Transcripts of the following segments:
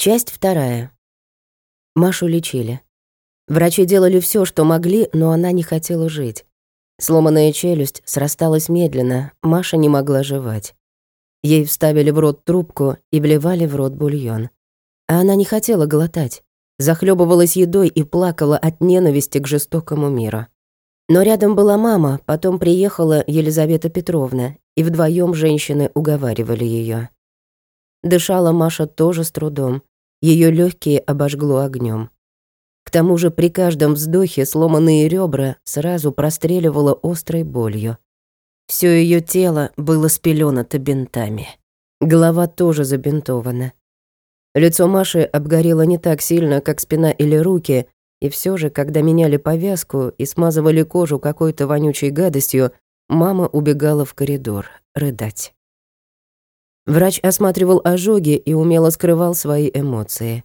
Часть вторая. Машу лечили. Врачи делали все, что могли, но она не хотела жить. Сломанная челюсть срасталась медленно, Маша не могла жевать. Ей вставили в рот трубку и вливали в рот бульон. А она не хотела глотать, захлебывалась едой и плакала от ненависти к жестокому миру. Но рядом была мама, потом приехала Елизавета Петровна, и вдвоем женщины уговаривали ее. Дышала Маша тоже с трудом, ее легкие обожгло огнем. К тому же при каждом вздохе сломанные ребра сразу простреливало острой болью. Все ее тело было спеленато бинтами. Голова тоже забинтована. Лицо Маши обгорело не так сильно, как спина или руки, и все же, когда меняли повязку и смазывали кожу какой-то вонючей гадостью, мама убегала в коридор рыдать. Врач осматривал ожоги и умело скрывал свои эмоции.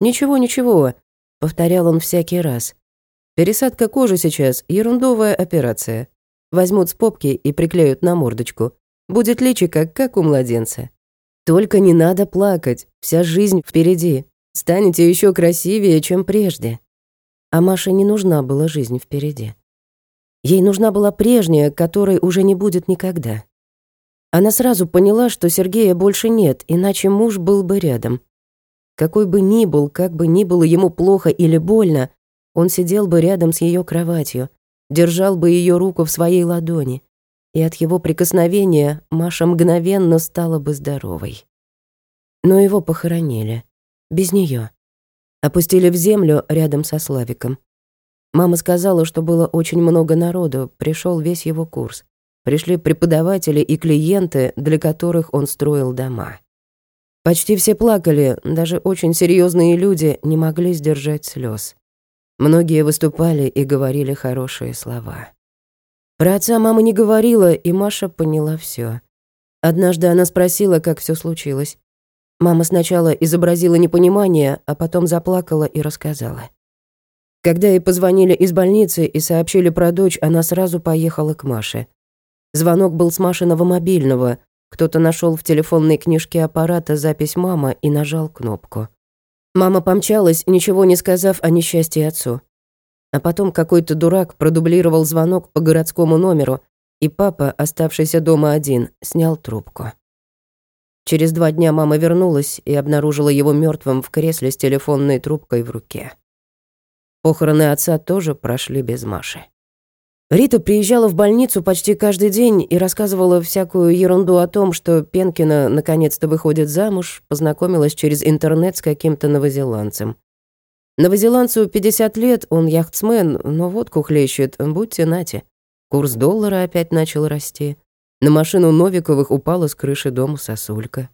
«Ничего, ничего», Повторял он всякий раз. Пересадка кожи сейчас — ерундовая операция. Возьмут с попки и приклеют на мордочку. Будет личико, как у младенца. Только не надо плакать, вся жизнь впереди. Станете еще красивее, чем прежде. А Маше не нужна была жизнь впереди. Ей нужна была прежняя, которой уже не будет никогда. Она сразу поняла, что Сергея больше нет, иначе муж был бы рядом. Какой бы ни был, как бы ни было ему плохо или больно, он сидел бы рядом с ее кроватью, держал бы ее руку в своей ладони, и от его прикосновения Маша мгновенно стала бы здоровой. Но его похоронили. Без нее. Опустили в землю рядом со Славиком. Мама сказала, что было очень много народу, пришел весь его курс. Пришли преподаватели и клиенты, для которых он строил дома. Почти все плакали, даже очень серьезные люди не могли сдержать слез. Многие выступали и говорили хорошие слова. Про отца мама не говорила, и Маша поняла все. Однажды она спросила, как все случилось. Мама сначала изобразила непонимание, а потом заплакала и рассказала. Когда ей позвонили из больницы и сообщили про дочь, она сразу поехала к Маше. Звонок был с Машиного мобильного, кто-то нашел в телефонной книжке аппарата запись «Мама» и нажал кнопку. Мама помчалась, ничего не сказав о несчастье отцу. А потом какой-то дурак продублировал звонок по городскому номеру, и папа, оставшийся дома один, снял трубку. Через два дня мама вернулась и обнаружила его мертвым в кресле с телефонной трубкой в руке. Похороны отца тоже прошли без Маши. Рита приезжала в больницу почти каждый день и рассказывала всякую ерунду о том, что Пенкина наконец-то выходит замуж, познакомилась через интернет с каким-то новозеландцем. Новозеландцу 50 лет, он яхтсмен, но водку хлещет, будьте нати. Курс доллара опять начал расти. На машину Новиковых упала с крыши дома сосулька.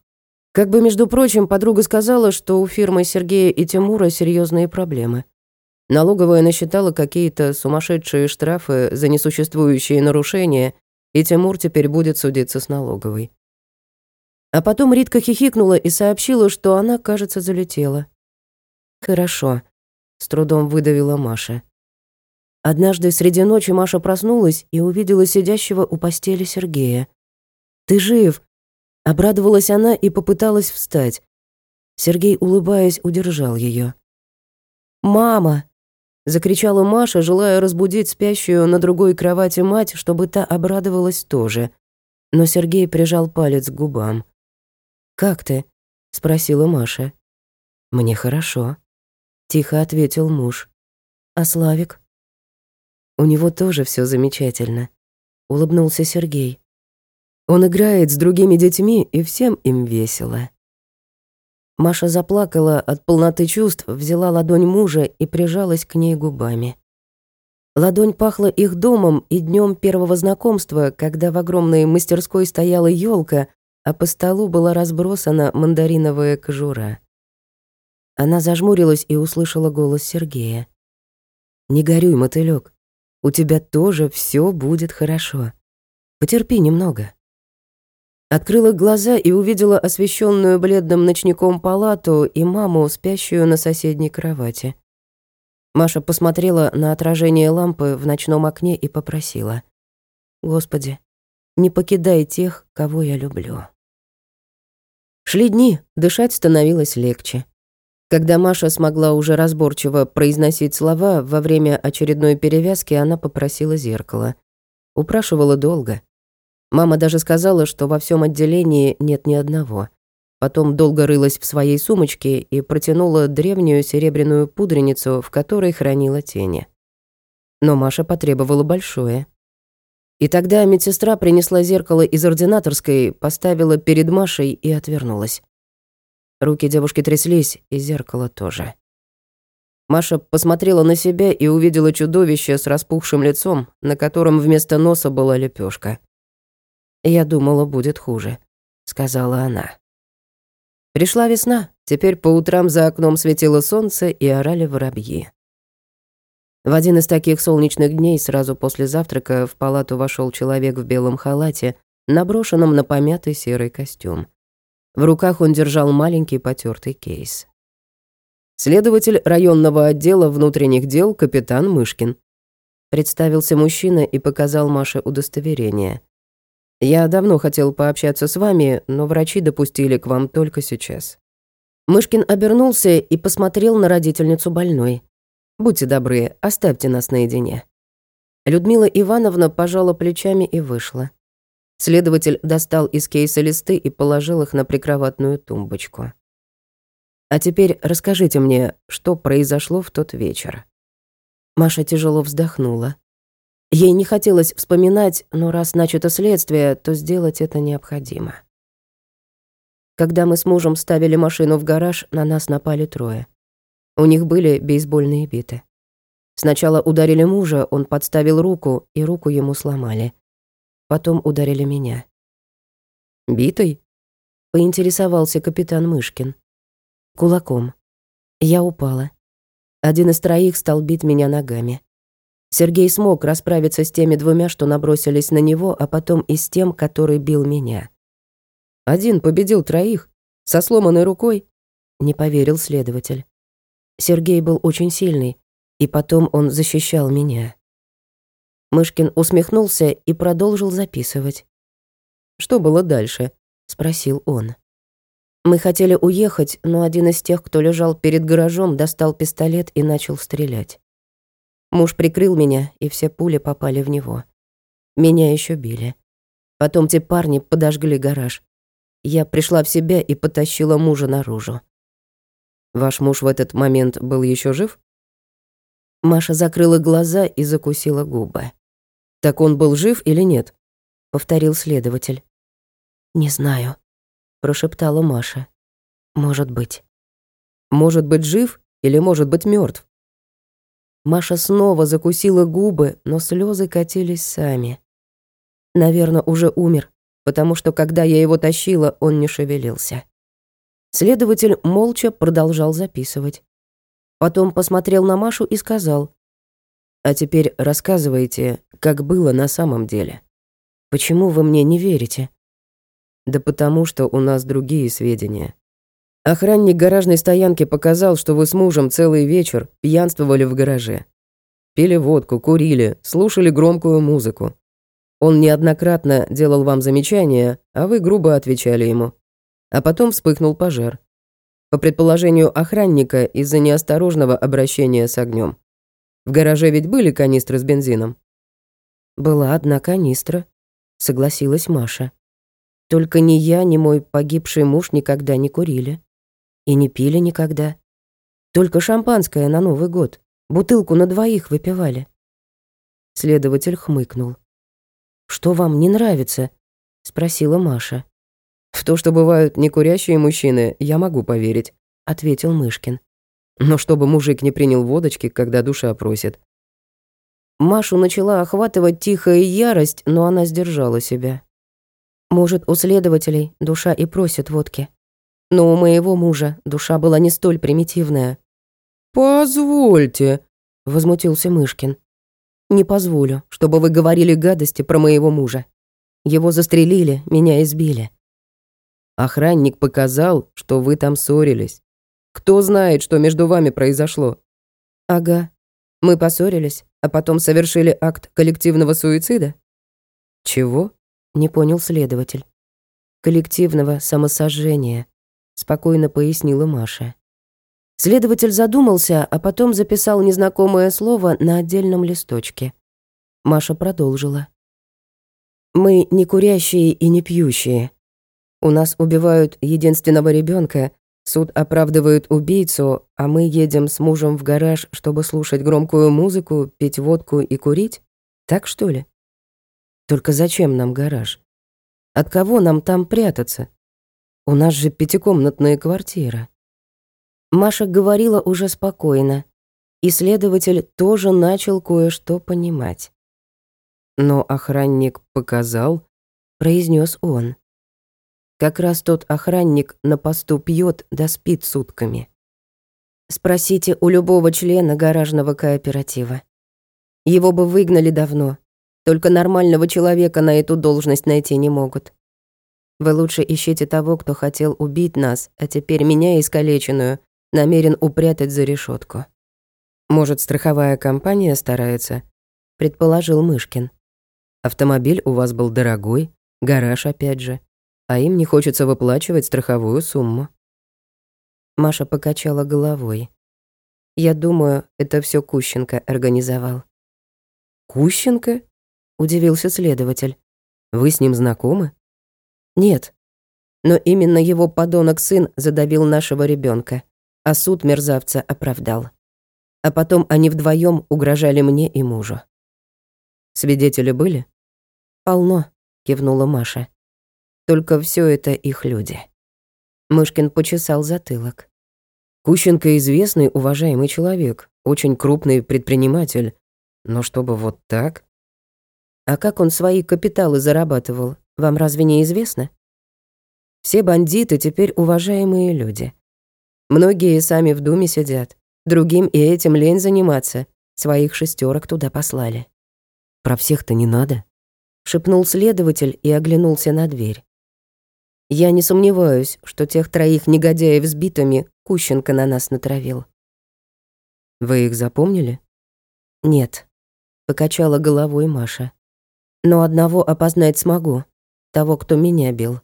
Как бы, между прочим, подруга сказала, что у фирмы Сергея и Тимура серьезные проблемы. Налоговая насчитала какие-то сумасшедшие штрафы за несуществующие нарушения, и Тимур теперь будет судиться с налоговой. А потом Ритка хихикнула и сообщила, что она, кажется, залетела. «Хорошо», — с трудом выдавила Маша. Однажды среди ночи Маша проснулась и увидела сидящего у постели Сергея. «Ты жив!» — обрадовалась она и попыталась встать. Сергей, улыбаясь, удержал ее. «Мама!» Закричала Маша, желая разбудить спящую на другой кровати мать, чтобы та обрадовалась тоже. Но Сергей прижал палец к губам. «Как ты?» — спросила Маша. «Мне хорошо», — тихо ответил муж. «А Славик?» «У него тоже все замечательно», — улыбнулся Сергей. «Он играет с другими детьми, и всем им весело». Маша заплакала от полноты чувств, взяла ладонь мужа и прижалась к ней губами. Ладонь пахла их домом и днем первого знакомства, когда в огромной мастерской стояла елка, а по столу была разбросана мандариновая кожура. Она зажмурилась и услышала голос Сергея. «Не горюй, мотылёк, у тебя тоже все будет хорошо. Потерпи немного». Открыла глаза и увидела освещенную бледным ночником палату и маму, спящую на соседней кровати. Маша посмотрела на отражение лампы в ночном окне и попросила. «Господи, не покидай тех, кого я люблю». Шли дни, дышать становилось легче. Когда Маша смогла уже разборчиво произносить слова, во время очередной перевязки она попросила зеркало. Упрашивала долго. Мама даже сказала, что во всем отделении нет ни одного. Потом долго рылась в своей сумочке и протянула древнюю серебряную пудреницу, в которой хранила тени. Но Маша потребовала большое. И тогда медсестра принесла зеркало из ординаторской, поставила перед Машей и отвернулась. Руки девушки тряслись, и зеркало тоже. Маша посмотрела на себя и увидела чудовище с распухшим лицом, на котором вместо носа была лепешка. «Я думала, будет хуже», — сказала она. Пришла весна, теперь по утрам за окном светило солнце и орали воробьи. В один из таких солнечных дней сразу после завтрака в палату вошел человек в белом халате, наброшенном на помятый серый костюм. В руках он держал маленький потертый кейс. Следователь районного отдела внутренних дел капитан Мышкин. Представился мужчина и показал Маше удостоверение. «Я давно хотел пообщаться с вами, но врачи допустили к вам только сейчас». Мышкин обернулся и посмотрел на родительницу больной. «Будьте добры, оставьте нас наедине». Людмила Ивановна пожала плечами и вышла. Следователь достал из кейса листы и положил их на прикроватную тумбочку. «А теперь расскажите мне, что произошло в тот вечер». Маша тяжело вздохнула. Ей не хотелось вспоминать, но раз начато следствие, то сделать это необходимо. Когда мы с мужем ставили машину в гараж, на нас напали трое. У них были бейсбольные биты. Сначала ударили мужа, он подставил руку, и руку ему сломали. Потом ударили меня. «Битой?» — поинтересовался капитан Мышкин. «Кулаком. Я упала. Один из троих стал бить меня ногами. Сергей смог расправиться с теми двумя, что набросились на него, а потом и с тем, который бил меня. Один победил троих, со сломанной рукой, не поверил следователь. Сергей был очень сильный, и потом он защищал меня. Мышкин усмехнулся и продолжил записывать. «Что было дальше?» — спросил он. Мы хотели уехать, но один из тех, кто лежал перед гаражом, достал пистолет и начал стрелять. Муж прикрыл меня, и все пули попали в него. Меня еще били. Потом те парни подожгли гараж. Я пришла в себя и потащила мужа наружу. Ваш муж в этот момент был еще жив? Маша закрыла глаза и закусила губы. «Так он был жив или нет?» — повторил следователь. «Не знаю», — прошептала Маша. «Может быть». «Может быть жив или может быть мертв? Маша снова закусила губы, но слезы катились сами. Наверное, уже умер, потому что когда я его тащила, он не шевелился. Следователь молча продолжал записывать. Потом посмотрел на Машу и сказал, «А теперь рассказывайте, как было на самом деле. Почему вы мне не верите?» «Да потому что у нас другие сведения. Охранник гаражной стоянки показал, что вы с мужем целый вечер пьянствовали в гараже. Пили водку, курили, слушали громкую музыку. Он неоднократно делал вам замечания, а вы грубо отвечали ему. А потом вспыхнул пожар. По предположению охранника, из-за неосторожного обращения с огнем. В гараже ведь были канистры с бензином? Была одна канистра, согласилась Маша. Только ни я, ни мой погибший муж никогда не курили. И не пили никогда. Только шампанское на Новый год. Бутылку на двоих выпивали. Следователь хмыкнул. «Что вам не нравится?» — спросила Маша. «В то, что бывают некурящие мужчины, я могу поверить», — ответил Мышкин. «Но чтобы мужик не принял водочки, когда душа просит». Машу начала охватывать тихая ярость, но она сдержала себя. «Может, у следователей душа и просит водки. Но у моего мужа душа была не столь примитивная». «Позвольте», — возмутился Мышкин. «Не позволю, чтобы вы говорили гадости про моего мужа. Его застрелили, меня избили. Охранник показал, что вы там ссорились. Кто знает, что между вами произошло? Ага. Мы поссорились, а потом совершили акт коллективного суицида? Чего? Не понял следователь. Коллективного самосожжения, спокойно пояснила Маша. Следователь задумался, а потом записал незнакомое слово на отдельном листочке. Маша продолжила. «Мы не курящие и не пьющие. У нас убивают единственного ребенка, суд оправдывает убийцу, а мы едем с мужем в гараж, чтобы слушать громкую музыку, пить водку и курить? Так что ли? Только зачем нам гараж? От кого нам там прятаться? У нас же пятикомнатная квартира». Маша говорила уже спокойно, и следователь тоже начал кое-что понимать. Но охранник показал, произнес он. Как раз тот охранник на посту пьет да спит сутками. Спросите у любого члена гаражного кооператива. Его бы выгнали давно, только нормального человека на эту должность найти не могут. Вы лучше ищите того, кто хотел убить нас, а теперь меня искалеченную намерен упрятать за решетку. Может, страховая компания старается? Предположил Мышкин. Автомобиль у вас был дорогой, гараж опять же, а им не хочется выплачивать страховую сумму. Маша покачала головой. Я думаю, это все Кущенко организовал. Кущенко? Удивился следователь. Вы с ним знакомы? Нет. Но именно его подонок-сын задавил нашего ребенка а суд мерзавца оправдал. А потом они вдвоем угрожали мне и мужу. Свидетели были? Полно, кивнула Маша. Только все это их люди. Мышкин почесал затылок. Кущенко известный, уважаемый человек, очень крупный предприниматель. Но чтобы вот так? А как он свои капиталы зарабатывал, вам разве не известно? Все бандиты теперь уважаемые люди. Многие сами в думе сидят. Другим и этим лень заниматься. Своих шестерок туда послали. Про всех-то не надо. Шепнул следователь и оглянулся на дверь. Я не сомневаюсь, что тех троих негодяев с битами Кущенко на нас натравил. Вы их запомнили? Нет. Покачала головой Маша. Но одного опознать смогу. Того, кто меня бил.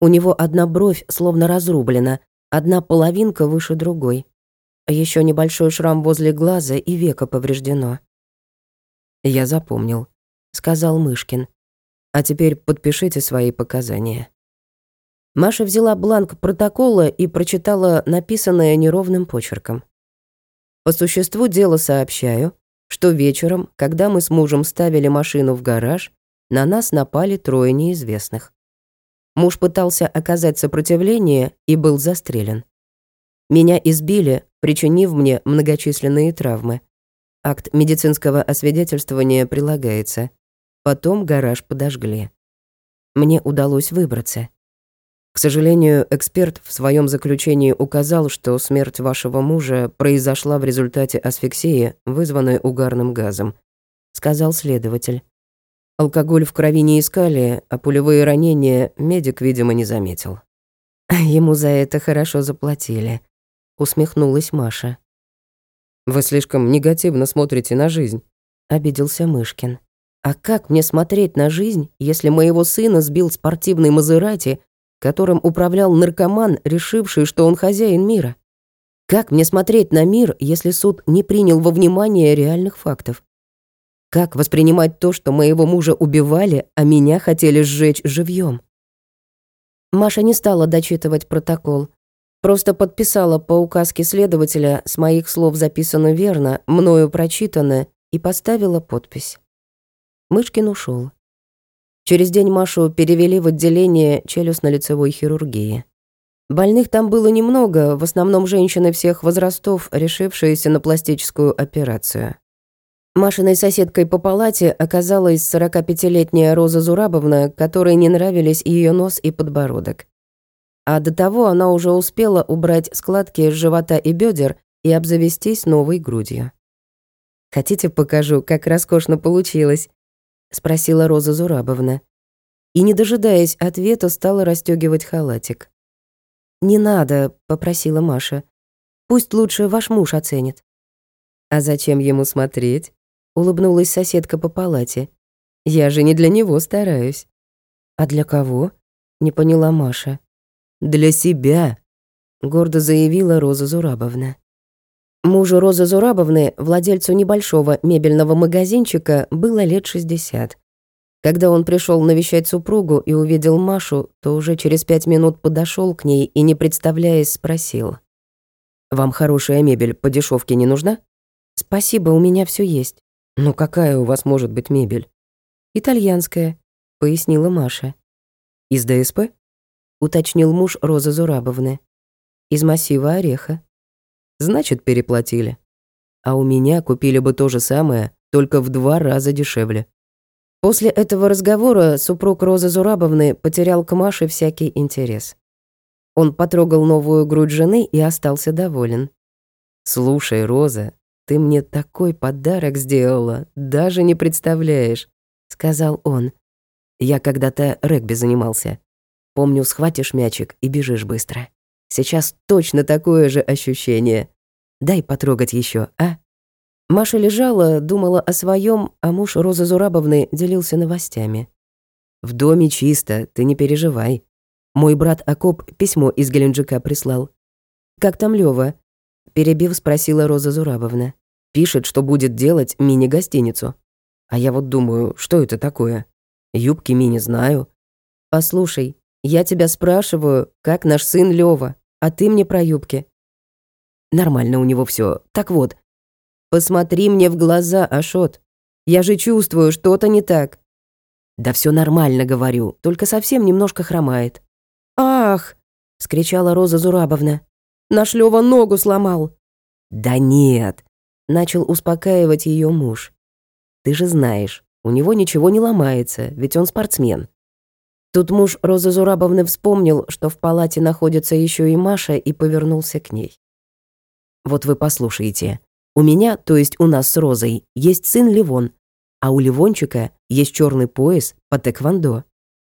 У него одна бровь словно разрублена, Одна половинка выше другой. Еще небольшой шрам возле глаза и века повреждено. «Я запомнил», — сказал Мышкин. «А теперь подпишите свои показания». Маша взяла бланк протокола и прочитала написанное неровным почерком. По существу дела сообщаю, что вечером, когда мы с мужем ставили машину в гараж, на нас напали трое неизвестных. Муж пытался оказать сопротивление и был застрелен. Меня избили, причинив мне многочисленные травмы. Акт медицинского освидетельствования прилагается. Потом гараж подожгли. Мне удалось выбраться. К сожалению, эксперт в своем заключении указал, что смерть вашего мужа произошла в результате асфиксии, вызванной угарным газом, сказал следователь. Алкоголь в крови не искали, а пулевые ранения медик, видимо, не заметил. Ему за это хорошо заплатили, усмехнулась Маша. Вы слишком негативно смотрите на жизнь, обиделся Мышкин. А как мне смотреть на жизнь, если моего сына сбил спортивный Мазерати, которым управлял наркоман, решивший, что он хозяин мира? Как мне смотреть на мир, если суд не принял во внимание реальных фактов? Как воспринимать то, что моего мужа убивали, а меня хотели сжечь живьем? Маша не стала дочитывать протокол. Просто подписала по указке следователя, с моих слов записано верно, мною прочитано, и поставила подпись. Мышкин ушел. Через день Машу перевели в отделение челюстно-лицевой хирургии. Больных там было немного, в основном женщины всех возрастов, решившиеся на пластическую операцию. Машиной соседкой по палате оказалась 45-летняя Роза Зурабовна, которой не нравились ее нос и подбородок. А до того она уже успела убрать складки с живота и бедер и обзавестись новой грудью. «Хотите, покажу, как роскошно получилось?» — спросила Роза Зурабовна. И, не дожидаясь ответа, стала расстёгивать халатик. «Не надо», — попросила Маша. «Пусть лучше ваш муж оценит». «А зачем ему смотреть?» Улыбнулась соседка по палате. Я же не для него стараюсь. А для кого? Не поняла Маша. Для себя. — гордо заявила Роза Зурабовна. Мужу Розы Зурабовны, владельцу небольшого мебельного магазинчика, было лет 60. Когда он пришел навещать супругу и увидел Машу, то уже через пять минут подошел к ней и, не представляясь, спросил. «Вам хорошая мебель по дешевке не нужна?» «Спасибо, у меня все есть». «Ну какая у вас может быть мебель?» «Итальянская», — пояснила Маша. «Из ДСП?» — уточнил муж Розы Зурабовны. «Из массива ореха». Значит, переплатили. А у меня купили бы то же самое, только в два раза дешевле. После этого разговора супруг Розы Зурабовны потерял к Маше всякий интерес. Он потрогал новую грудь жены и остался доволен. «Слушай, Роза, ты мне такой подарок сделала, даже не представляешь», — сказал он. «Я когда-то регби занимался. Помню, схватишь мячик и бежишь быстро. Сейчас точно такое же ощущение. Дай потрогать еще, а?» Маша лежала, думала о своем, а муж Розы Зурабовны делился новостями. «В доме чисто, ты не переживай. Мой брат Акоп письмо из Геленджика прислал. Как там Лёва?» Перебив, спросила Роза Зурабовна. «Пишет, что будет делать мини-гостиницу. А я вот думаю, что это такое? Юбки мини знаю. Послушай, я тебя спрашиваю, как наш сын Лёва, а ты мне про юбки. Нормально у него все. Так вот, посмотри мне в глаза, Ашот. Я же чувствую, что-то не так. Да все нормально, говорю, только совсем немножко хромает. Ах, скричала Роза Зурабовна. Наш Лёва ногу сломал. Да нет, начал успокаивать ее муж. Ты же знаешь, у него ничего не ломается, ведь он спортсмен. Тут муж Розы Зурабовны вспомнил, что в палате находится еще и Маша, и повернулся к ней. Вот вы послушайте. У меня, то есть у нас с Розой, есть сын Ливон, а у Ливончика есть черный пояс по тэквондо.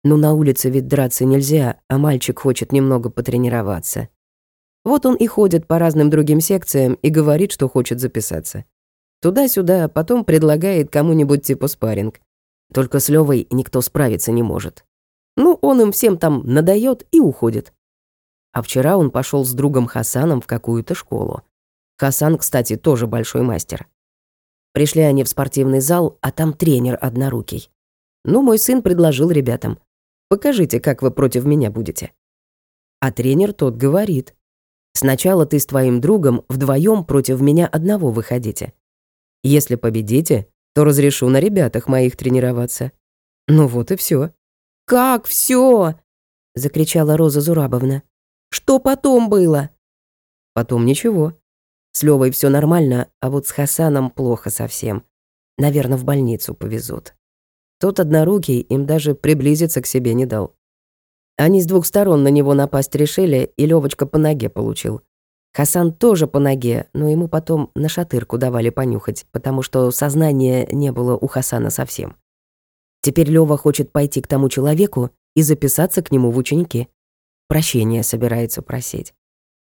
Ну, на улице ведь драться нельзя, а мальчик хочет немного потренироваться. Вот он и ходит по разным другим секциям и говорит, что хочет записаться. Туда-сюда, а потом предлагает кому-нибудь типа спарринг. Только с Левой никто справиться не может. Ну, он им всем там надает и уходит. А вчера он пошел с другом Хасаном в какую-то школу. Хасан, кстати, тоже большой мастер. Пришли они в спортивный зал, а там тренер однорукий. Ну, мой сын предложил ребятам. «Покажите, как вы против меня будете». А тренер тот говорит. «Сначала ты с твоим другом вдвоем против меня одного выходите. Если победите, то разрешу на ребятах моих тренироваться». Ну вот и все. «Как все? закричала Роза Зурабовна. «Что потом было?» «Потом ничего. С Левой все нормально, а вот с Хасаном плохо совсем. Наверное, в больницу повезут. Тот однорукий им даже приблизиться к себе не дал. Они с двух сторон на него напасть решили, и Левочка по ноге получил. Хасан тоже по ноге, но ему потом на шатырку давали понюхать, потому что сознания не было у Хасана совсем. Теперь Лёва хочет пойти к тому человеку и записаться к нему в ученики. Прощения собирается просить.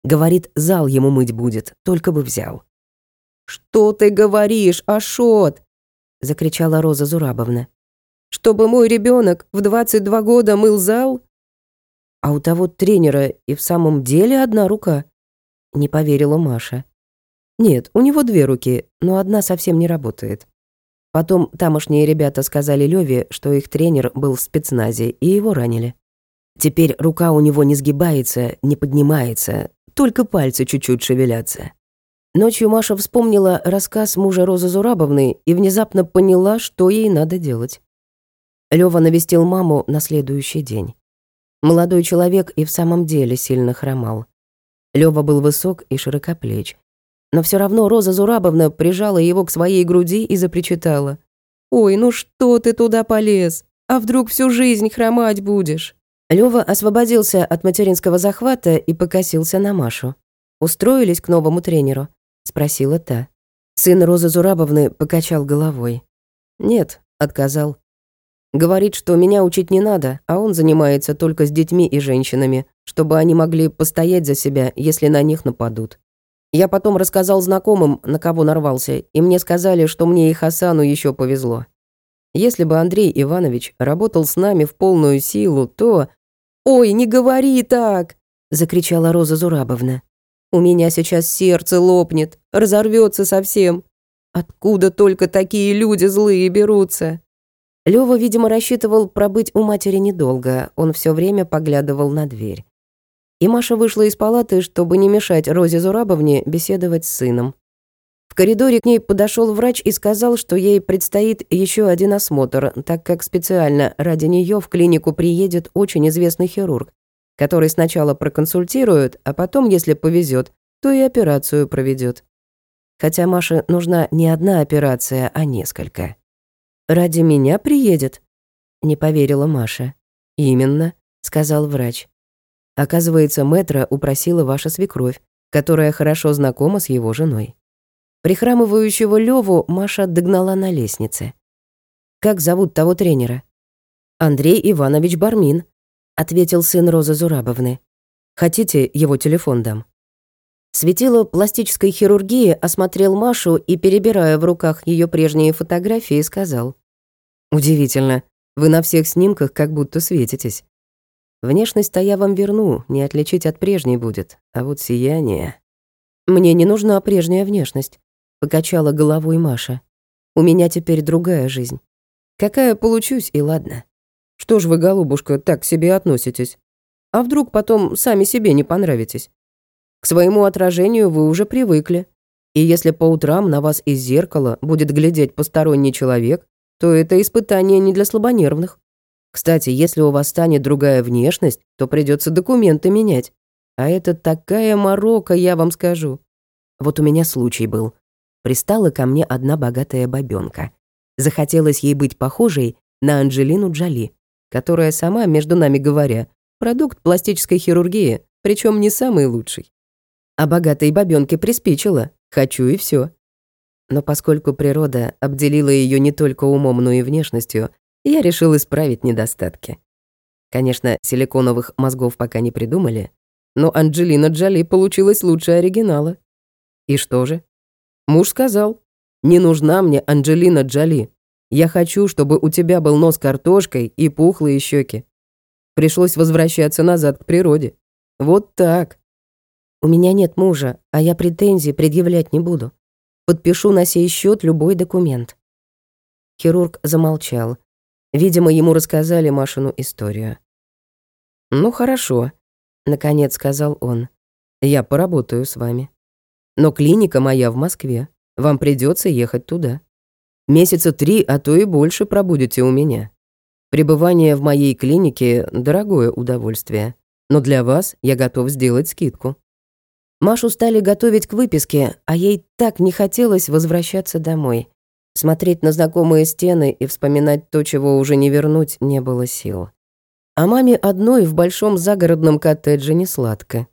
Говорит, зал ему мыть будет, только бы взял. «Что ты говоришь, Ашот?» — закричала Роза Зурабовна. «Чтобы мой ребенок в 22 года мыл зал?» «А у того тренера и в самом деле одна рука?» — не поверила Маша. «Нет, у него две руки, но одна совсем не работает. Потом тамошние ребята сказали Леве, что их тренер был в спецназе, и его ранили. Теперь рука у него не сгибается, не поднимается, только пальцы чуть-чуть шевелятся. Ночью Маша вспомнила рассказ мужа Розы Зурабовны и внезапно поняла, что ей надо делать. Лёва навестил маму на следующий день. Молодой человек и в самом деле сильно хромал. Лёва был высок и широкоплеч. Но все равно Роза Зурабовна прижала его к своей груди и запричитала. «Ой, ну что ты туда полез? А вдруг всю жизнь хромать будешь?» Лёва освободился от материнского захвата и покосился на Машу. «Устроились к новому тренеру?» — спросила та. Сын Розы Зурабовны покачал головой. «Нет», — отказал. «Говорит, что меня учить не надо, а он занимается только с детьми и женщинами, чтобы они могли постоять за себя, если на них нападут. Я потом рассказал знакомым, на кого нарвался, и мне сказали, что мне и Хасану еще повезло. Если бы Андрей Иванович работал с нами в полную силу, то «Ой, не говори так!» закричала Роза Зурабовна. «У меня сейчас сердце лопнет, разорвется совсем. Откуда только такие люди злые берутся?» Лёва, видимо, рассчитывал пробыть у матери недолго, он все время поглядывал на дверь. И Маша вышла из палаты, чтобы не мешать Розе Зурабовне беседовать с сыном. В коридоре к ней подошел врач и сказал, что ей предстоит еще один осмотр, так как специально ради нее в клинику приедет очень известный хирург, который сначала проконсультирует, а потом, если повезет, то и операцию проведет. Хотя Маше нужна не одна операция, а несколько. «Ради меня приедет?» — не поверила Маша. «Именно», — сказал врач. Оказывается, Мэтра упросила ваша свекровь, которая хорошо знакома с его женой. Прихрамывающего Леву Маша догнала на лестнице. «Как зовут того тренера?» «Андрей Иванович Бармин», — ответил сын Розы Зурабовны. «Хотите, его телефон дам?» Светило пластической хирургии осмотрел Машу и, перебирая в руках ее прежние фотографии, сказал. «Удивительно, вы на всех снимках как будто светитесь. Внешность-то я вам верну, не отличить от прежней будет, а вот сияние...» «Мне не нужна прежняя внешность», — покачала головой Маша. «У меня теперь другая жизнь. Какая получусь, и ладно. Что ж вы, голубушка, так к себе относитесь? А вдруг потом сами себе не понравитесь? К своему отражению вы уже привыкли. И если по утрам на вас из зеркала будет глядеть посторонний человек, то это испытание не для слабонервных. Кстати, если у вас станет другая внешность, то придется документы менять. А это такая морока, я вам скажу. Вот у меня случай был. Пристала ко мне одна богатая бабёнка. Захотелось ей быть похожей на Анджелину Джоли, которая сама, между нами говоря, продукт пластической хирургии, причем не самый лучший. А богатой бабёнке приспичило. Хочу и все. Но поскольку природа обделила ее не только умом, но и внешностью, я решил исправить недостатки. Конечно, силиконовых мозгов пока не придумали, но Анджелина Джоли получилась лучше оригинала. И что же? Муж сказал, «Не нужна мне Анджелина Джоли. Я хочу, чтобы у тебя был нос картошкой и пухлые щеки. Пришлось возвращаться назад к природе. Вот так. У меня нет мужа, а я претензий предъявлять не буду. Подпишу на сей счет любой документ». Хирург замолчал. Видимо, ему рассказали Машину историю. «Ну, хорошо», — наконец сказал он. «Я поработаю с вами. Но клиника моя в Москве. Вам придется ехать туда. Месяца три, а то и больше пробудете у меня. Пребывание в моей клинике — дорогое удовольствие, но для вас я готов сделать скидку». Машу стали готовить к выписке, а ей так не хотелось возвращаться домой. Смотреть на знакомые стены и вспоминать то, чего уже не вернуть, не было сил. А маме одной в большом загородном коттедже не сладко.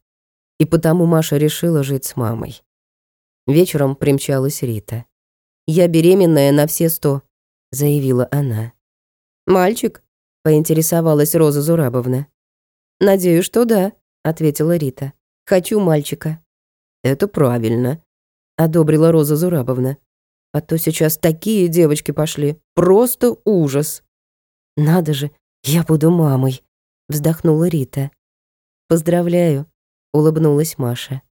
И потому Маша решила жить с мамой. Вечером примчалась Рита. «Я беременная на все сто», — заявила она. «Мальчик?» — поинтересовалась Роза Зурабовна. «Надеюсь, что да», — ответила Рита. Хочу мальчика». «Это правильно», — одобрила Роза Зурабовна. «А то сейчас такие девочки пошли. Просто ужас». «Надо же, я буду мамой», — вздохнула Рита. «Поздравляю», — улыбнулась Маша.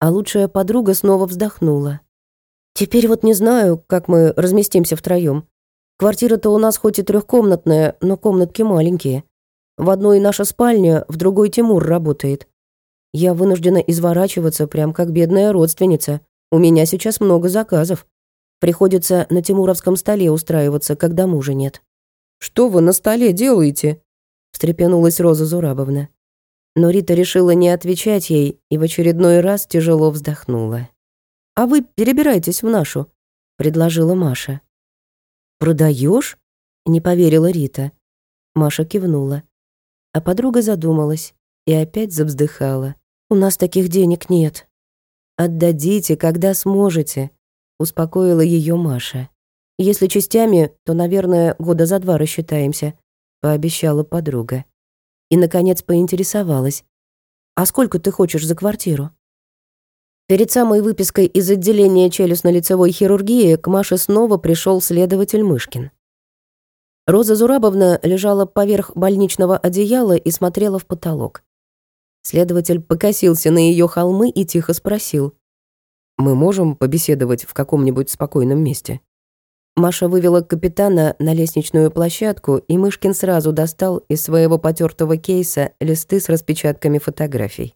А лучшая подруга снова вздохнула. «Теперь вот не знаю, как мы разместимся втроём. Квартира-то у нас хоть и трехкомнатная, но комнатки маленькие. В одной наша спальня, в другой Тимур работает. Я вынуждена изворачиваться, прям как бедная родственница. У меня сейчас много заказов. Приходится на Тимуровском столе устраиваться, когда мужа нет». «Что вы на столе делаете?» встрепенулась Роза Зурабовна. Но Рита решила не отвечать ей и в очередной раз тяжело вздохнула. «А вы перебирайтесь в нашу», — предложила Маша. «Продаешь?» — не поверила Рита. Маша кивнула. А подруга задумалась и опять завздыхала. У нас таких денег нет. Отдадите, когда сможете, успокоила ее Маша. Если частями, то, наверное, года за два рассчитаемся, пообещала подруга. И наконец поинтересовалась: "А сколько ты хочешь за квартиру?" Перед самой выпиской из отделения челюстно-лицевой хирургии к Маше снова пришел следователь Мышкин. Роза Зурабовна лежала поверх больничного одеяла и смотрела в потолок. Следователь покосился на ее холмы и тихо спросил. «Мы можем побеседовать в каком-нибудь спокойном месте?» Маша вывела капитана на лестничную площадку, и Мышкин сразу достал из своего потертого кейса листы с распечатками фотографий.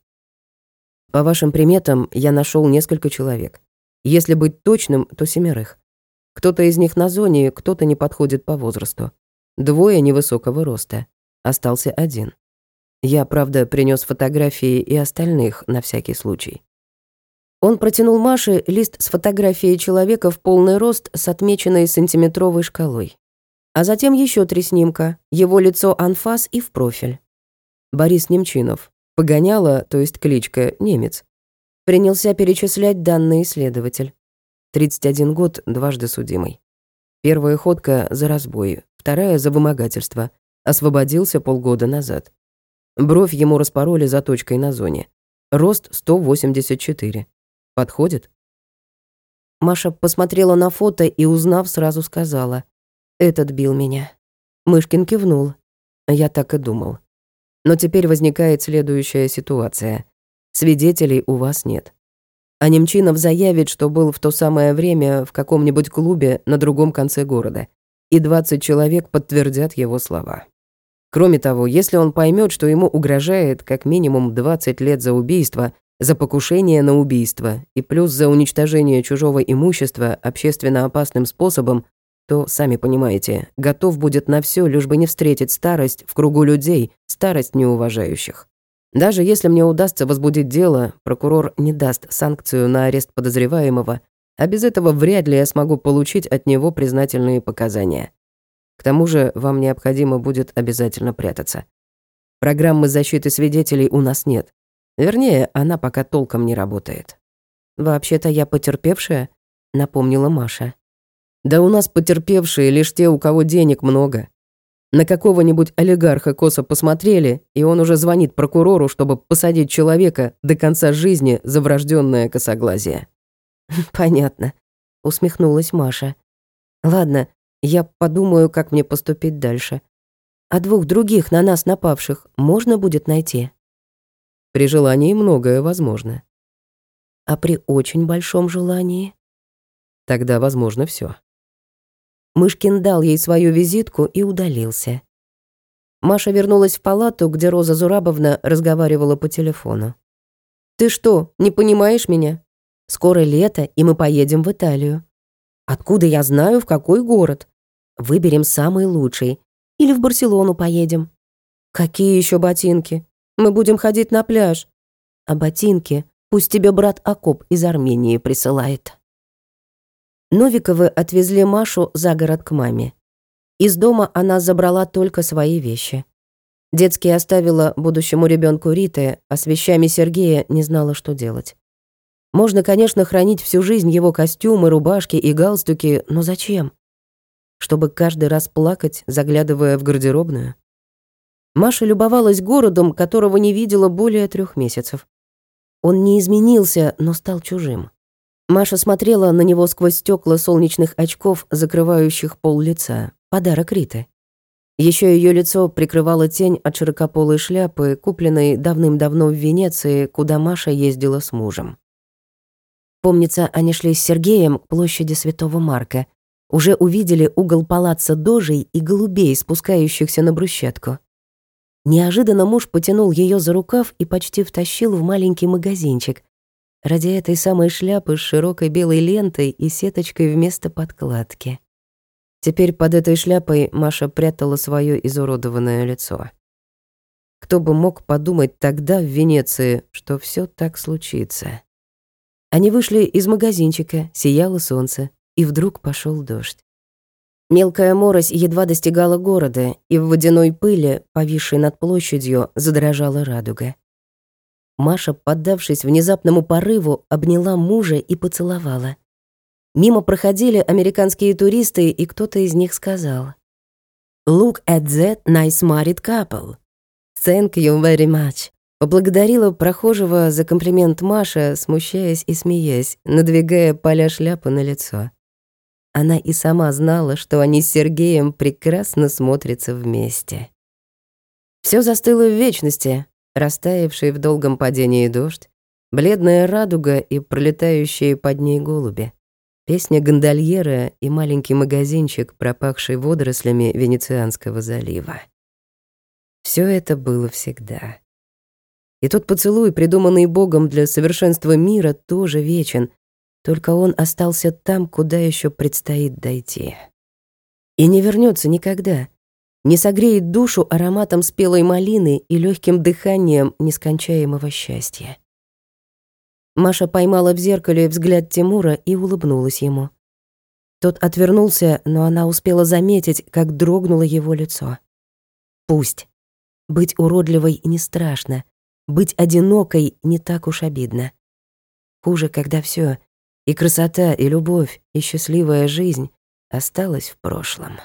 «По вашим приметам, я нашел несколько человек. Если быть точным, то семерых. Кто-то из них на зоне, кто-то не подходит по возрасту. Двое невысокого роста. Остался один. Я, правда, принес фотографии и остальных на всякий случай. Он протянул Маше лист с фотографией человека в полный рост с отмеченной сантиметровой шкалой. А затем еще три снимка, его лицо анфас и в профиль. Борис Немчинов. Погоняла, то есть кличка, немец. Принялся перечислять данные исследователь. 31 год, дважды судимый. Первая ходка за разбой, вторая за вымогательство. Освободился полгода назад. Бровь ему распороли заточкой на зоне. Рост 184. Подходит? Маша посмотрела на фото и, узнав, сразу сказала. «Этот бил меня». Мышкин кивнул. Я так и думал. Но теперь возникает следующая ситуация. Свидетелей у вас нет. А Немчинов заявит, что был в то самое время в каком-нибудь клубе на другом конце города. И 20 человек подтвердят его слова. Кроме того, если он поймет, что ему угрожает как минимум 20 лет за убийство, за покушение на убийство и плюс за уничтожение чужого имущества общественно опасным способом, то, сами понимаете, готов будет на все, лишь бы не встретить старость в кругу людей, старость неуважающих. Даже если мне удастся возбудить дело, прокурор не даст санкцию на арест подозреваемого, а без этого вряд ли я смогу получить от него признательные показания. К тому же вам необходимо будет обязательно прятаться. Программы защиты свидетелей у нас нет. Вернее, она пока толком не работает. «Вообще-то я потерпевшая», — напомнила Маша. «Да у нас потерпевшие лишь те, у кого денег много. На какого-нибудь олигарха косо посмотрели, и он уже звонит прокурору, чтобы посадить человека до конца жизни за врожденное косоглазие». «Понятно», — усмехнулась Маша. «Ладно, я подумаю, как мне поступить дальше. А двух других на нас напавших можно будет найти? При желании многое возможно. А при очень большом желании? Тогда возможно все. Мышкин дал ей свою визитку и удалился. Маша вернулась в палату, где Роза Зурабовна разговаривала по телефону. «Ты что, не понимаешь меня? Скоро лето, и мы поедем в Италию. Откуда я знаю, в какой город? Выберем самый лучший. Или в Барселону поедем. Какие еще ботинки? Мы будем ходить на пляж. А ботинки пусть тебе брат Акоп из Армении присылает. Новиковы отвезли Машу за город к маме. Из дома она забрала только свои вещи. Детские оставила будущему ребенку Риты, а с вещами Сергея не знала, что делать. Можно, конечно, хранить всю жизнь его костюмы, рубашки и галстуки, но зачем? Чтобы каждый раз плакать, заглядывая в гардеробную. Маша любовалась городом, которого не видела более трех месяцев. Он не изменился, но стал чужим. Маша смотрела на него сквозь стекла солнечных очков, закрывающих пол лица. Подарок Риты. Еще ее лицо прикрывала тень от широкополой шляпы, купленной давным-давно в Венеции, куда Маша ездила с мужем. Помнится, они шли с Сергеем к площади Святого Марка, уже увидели угол палаца дожей и голубей, спускающихся на брусчатку. Неожиданно муж потянул ее за рукав и почти втащил в маленький магазинчик. Ради этой самой шляпы с широкой белой лентой и сеточкой вместо подкладки. Теперь под этой шляпой Маша прятала свое изуродованное лицо. Кто бы мог подумать тогда в Венеции, что все так случится. Они вышли из магазинчика, сияло солнце, и вдруг пошел дождь. Мелкая морось едва достигала города, и в водяной пыли, повисшей над площадью, задрожала радуга. Маша, поддавшись внезапному порыву, обняла мужа и поцеловала. Мимо проходили американские туристы, и кто-то из них сказал «Look at that nice married couple. Thank you very much». Поблагодарила прохожего за комплимент Маша, смущаясь и смеясь, надвигая поля шляпы на лицо. Она и сама знала, что они с Сергеем прекрасно смотрятся вместе. Все застыло в вечности, растаявший в долгом падении дождь, бледная радуга и пролетающие под ней голуби, песня гондольера и маленький магазинчик, пропахший водорослями Венецианского залива. Все это было всегда. И тот поцелуй, придуманный Богом для совершенства мира, тоже вечен, только он остался там, куда еще предстоит дойти. И не вернется никогда, не согреет душу ароматом спелой малины и легким дыханием нескончаемого счастья. Маша поймала в зеркале взгляд Тимура и улыбнулась ему. Тот отвернулся, но она успела заметить, как дрогнуло его лицо. Пусть. Быть уродливой не страшно. Быть одинокой не так уж обидно. Хуже, когда все и красота, и любовь, и счастливая жизнь осталась в прошлом.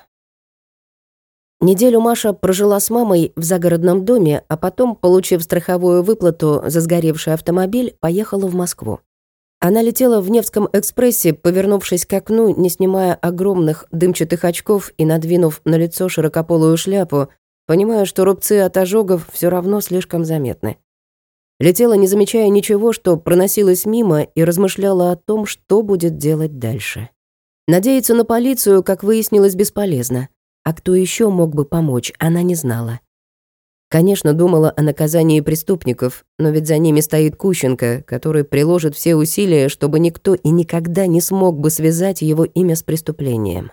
Неделю Маша прожила с мамой в загородном доме, а потом, получив страховую выплату за сгоревший автомобиль, поехала в Москву. Она летела в Невском экспрессе, повернувшись к окну, не снимая огромных дымчатых очков и надвинув на лицо широкополую шляпу, понимая, что рубцы от ожогов все равно слишком заметны. Летела, не замечая ничего, что проносилось мимо, и размышляла о том, что будет делать дальше. Надеяться на полицию, как выяснилось, бесполезно. А кто еще мог бы помочь, она не знала. Конечно, думала о наказании преступников, но ведь за ними стоит Кущенко, который приложит все усилия, чтобы никто и никогда не смог бы связать его имя с преступлением.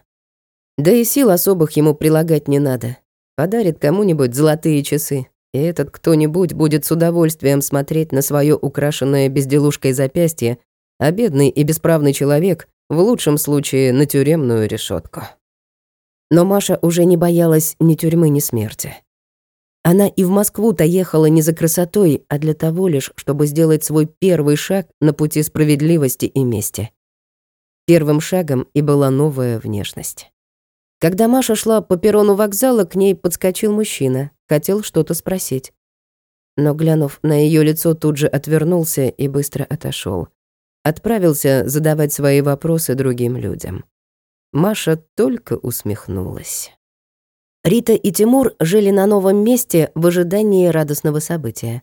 Да и сил особых ему прилагать не надо. Подарит кому-нибудь золотые часы, и этот кто-нибудь будет с удовольствием смотреть на свое украшенное безделушкой запястье, а бедный и бесправный человек в лучшем случае на тюремную решетку. Но Маша уже не боялась ни тюрьмы, ни смерти. Она и в Москву-то ехала не за красотой, а для того лишь, чтобы сделать свой первый шаг на пути справедливости и мести. Первым шагом и была новая внешность. Когда Маша шла по перрону вокзала, к ней подскочил мужчина, хотел что-то спросить. Но, глянув на ее лицо, тут же отвернулся и быстро отошел. Отправился задавать свои вопросы другим людям. Маша только усмехнулась. Рита и Тимур жили на новом месте в ожидании радостного события.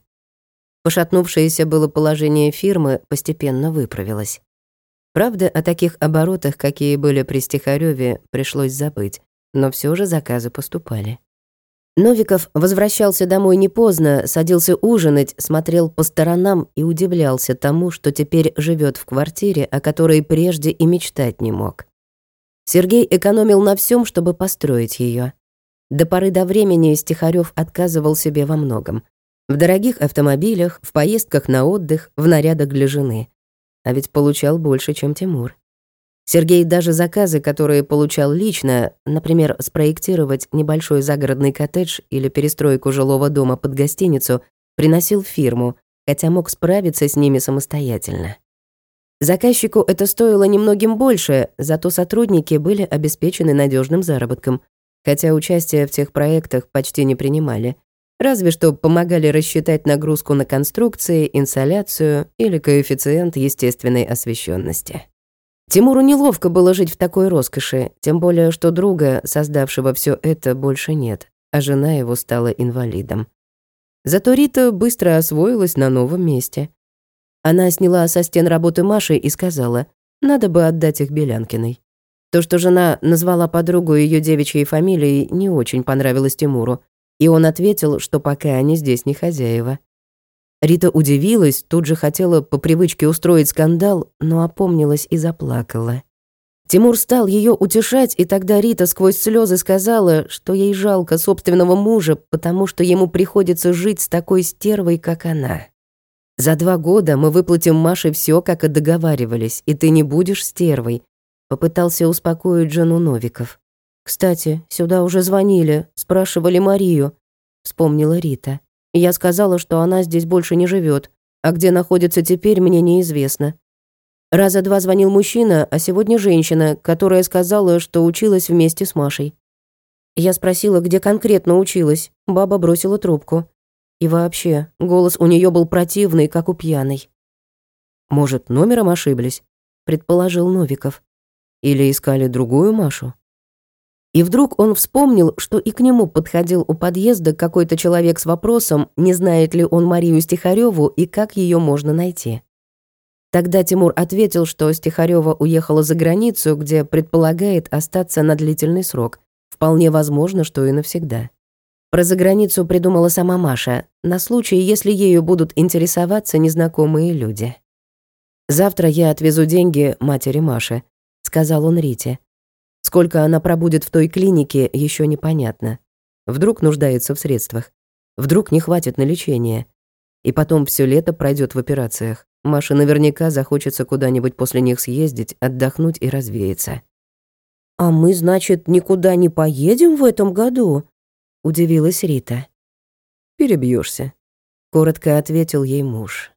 Пошатнувшееся было положение фирмы постепенно выправилось. Правда, о таких оборотах, какие были при Стихарёве, пришлось забыть, но все же заказы поступали. Новиков возвращался домой не поздно, садился ужинать, смотрел по сторонам и удивлялся тому, что теперь живет в квартире, о которой прежде и мечтать не мог. Сергей экономил на всем, чтобы построить ее. До поры до времени Стихарёв отказывал себе во многом. В дорогих автомобилях, в поездках на отдых, в нарядах для жены. А ведь получал больше, чем Тимур. Сергей даже заказы, которые получал лично, например, спроектировать небольшой загородный коттедж или перестройку жилого дома под гостиницу, приносил в фирму, хотя мог справиться с ними самостоятельно. Заказчику это стоило немногим больше, зато сотрудники были обеспечены надежным заработком, хотя участие в тех проектах почти не принимали, разве что помогали рассчитать нагрузку на конструкции, инсоляцию или коэффициент естественной освещенности. Тимуру неловко было жить в такой роскоши, тем более, что друга, создавшего все это, больше нет, а жена его стала инвалидом. Зато Рита быстро освоилась на новом месте. Она сняла со стен работы Маши и сказала, надо бы отдать их Белянкиной. То, что жена назвала подругу ее девичьей фамилией, не очень понравилось Тимуру, и он ответил, что пока они здесь не хозяева. Рита удивилась, тут же хотела по привычке устроить скандал, но опомнилась и заплакала. Тимур стал ее утешать, и тогда Рита сквозь слезы сказала, что ей жалко собственного мужа, потому что ему приходится жить с такой стервой, как она. «За два года мы выплатим Маше все, как и договаривались, и ты не будешь стервой», попытался успокоить жену Новиков. «Кстати, сюда уже звонили, спрашивали Марию», вспомнила Рита. Я сказала, что она здесь больше не живет, а где находится теперь, мне неизвестно. Раза два звонил мужчина, а сегодня женщина, которая сказала, что училась вместе с Машей. Я спросила, где конкретно училась. Баба бросила трубку. И вообще, голос у нее был противный, как у пьяной. «Может, номером ошиблись?» — предположил Новиков. «Или искали другую Машу?» И вдруг он вспомнил, что и к нему подходил у подъезда какой-то человек с вопросом, не знает ли он Марию Стихареву и как ее можно найти. Тогда Тимур ответил, что Стихарева уехала за границу, где предполагает остаться на длительный срок. Вполне возможно, что и навсегда. Про заграницу придумала сама Маша, на случай, если ею будут интересоваться незнакомые люди. «Завтра я отвезу деньги матери Маши», — сказал он Рите. Сколько она пробудет в той клинике, еще непонятно. Вдруг нуждается в средствах. Вдруг не хватит на лечение. И потом все лето пройдет в операциях. Маше наверняка захочется куда-нибудь после них съездить, отдохнуть и развеяться. «А мы, значит, никуда не поедем в этом году?» — удивилась Рита. Перебьешься, коротко ответил ей муж.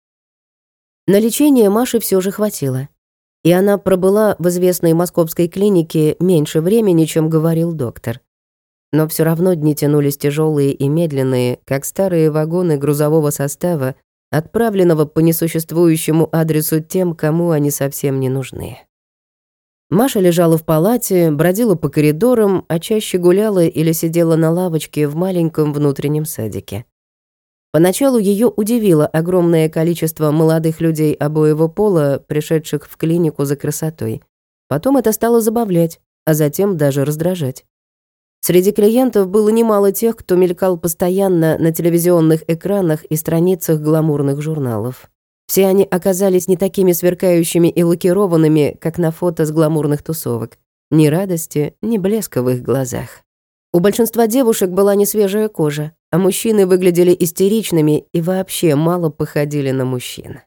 На лечение Маши все же хватило и она пробыла в известной московской клинике меньше времени, чем говорил доктор. Но все равно дни тянулись тяжелые и медленные, как старые вагоны грузового состава, отправленного по несуществующему адресу тем, кому они совсем не нужны. Маша лежала в палате, бродила по коридорам, а чаще гуляла или сидела на лавочке в маленьком внутреннем садике. Поначалу ее удивило огромное количество молодых людей обоего пола, пришедших в клинику за красотой. Потом это стало забавлять, а затем даже раздражать. Среди клиентов было немало тех, кто мелькал постоянно на телевизионных экранах и страницах гламурных журналов. Все они оказались не такими сверкающими и лакированными, как на фото с гламурных тусовок. Ни радости, ни блеска в их глазах. У большинства девушек была не свежая кожа, а мужчины выглядели истеричными и вообще мало походили на мужчин.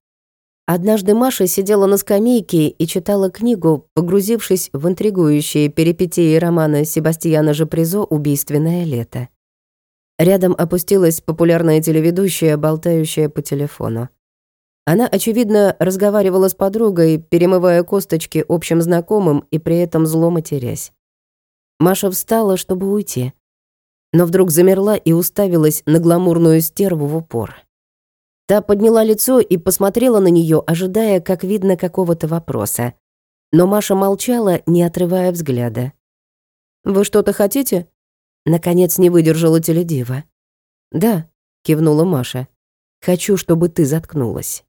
Однажды Маша сидела на скамейке и читала книгу, погрузившись в интригующие перипетии романа Себастьяна Жапризо «Убийственное лето». Рядом опустилась популярная телеведущая, болтающая по телефону. Она, очевидно, разговаривала с подругой, перемывая косточки общим знакомым и при этом зло матерясь. Маша встала, чтобы уйти но вдруг замерла и уставилась на гламурную стерву в упор. Та подняла лицо и посмотрела на нее, ожидая, как видно, какого-то вопроса. Но Маша молчала, не отрывая взгляда. «Вы что-то хотите?» Наконец не выдержала теледива. «Да», — кивнула Маша. «Хочу, чтобы ты заткнулась».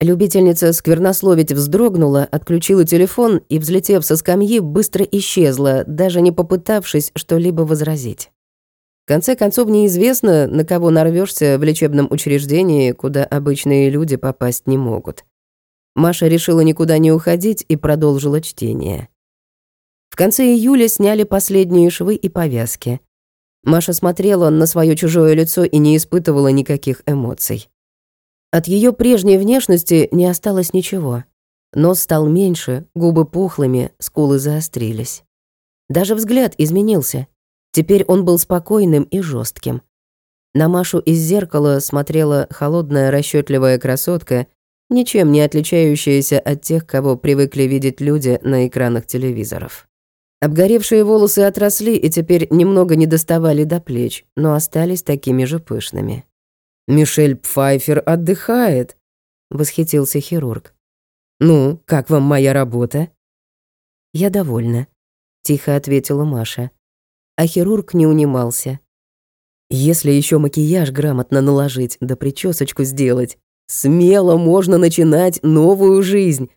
Любительница сквернословить вздрогнула, отключила телефон и, взлетев со скамьи, быстро исчезла, даже не попытавшись что-либо возразить конце концов, неизвестно, на кого нарвешься в лечебном учреждении, куда обычные люди попасть не могут. Маша решила никуда не уходить и продолжила чтение. В конце июля сняли последние швы и повязки. Маша смотрела на свое чужое лицо и не испытывала никаких эмоций. От ее прежней внешности не осталось ничего. Нос стал меньше, губы пухлыми, скулы заострились. Даже взгляд изменился. Теперь он был спокойным и жестким. На Машу из зеркала смотрела холодная расчетливая красотка, ничем не отличающаяся от тех, кого привыкли видеть люди на экранах телевизоров. Обгоревшие волосы отросли и теперь немного не доставали до плеч, но остались такими же пышными. «Мишель Пфайфер отдыхает», — восхитился хирург. «Ну, как вам моя работа?» «Я довольна», — тихо ответила Маша а хирург не унимался. Если еще макияж грамотно наложить, да причесочку сделать, смело можно начинать новую жизнь.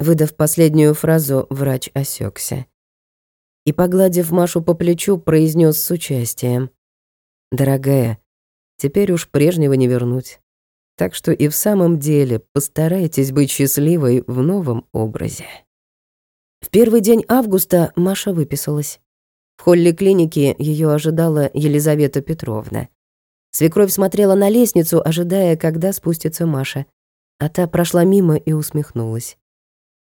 Выдав последнюю фразу, врач осекся и, погладив Машу по плечу, произнес с участием. «Дорогая, теперь уж прежнего не вернуть. Так что и в самом деле постарайтесь быть счастливой в новом образе». В первый день августа Маша выписалась. В холле клиники ее ожидала Елизавета Петровна. Свекровь смотрела на лестницу, ожидая, когда спустится Маша. А та прошла мимо и усмехнулась.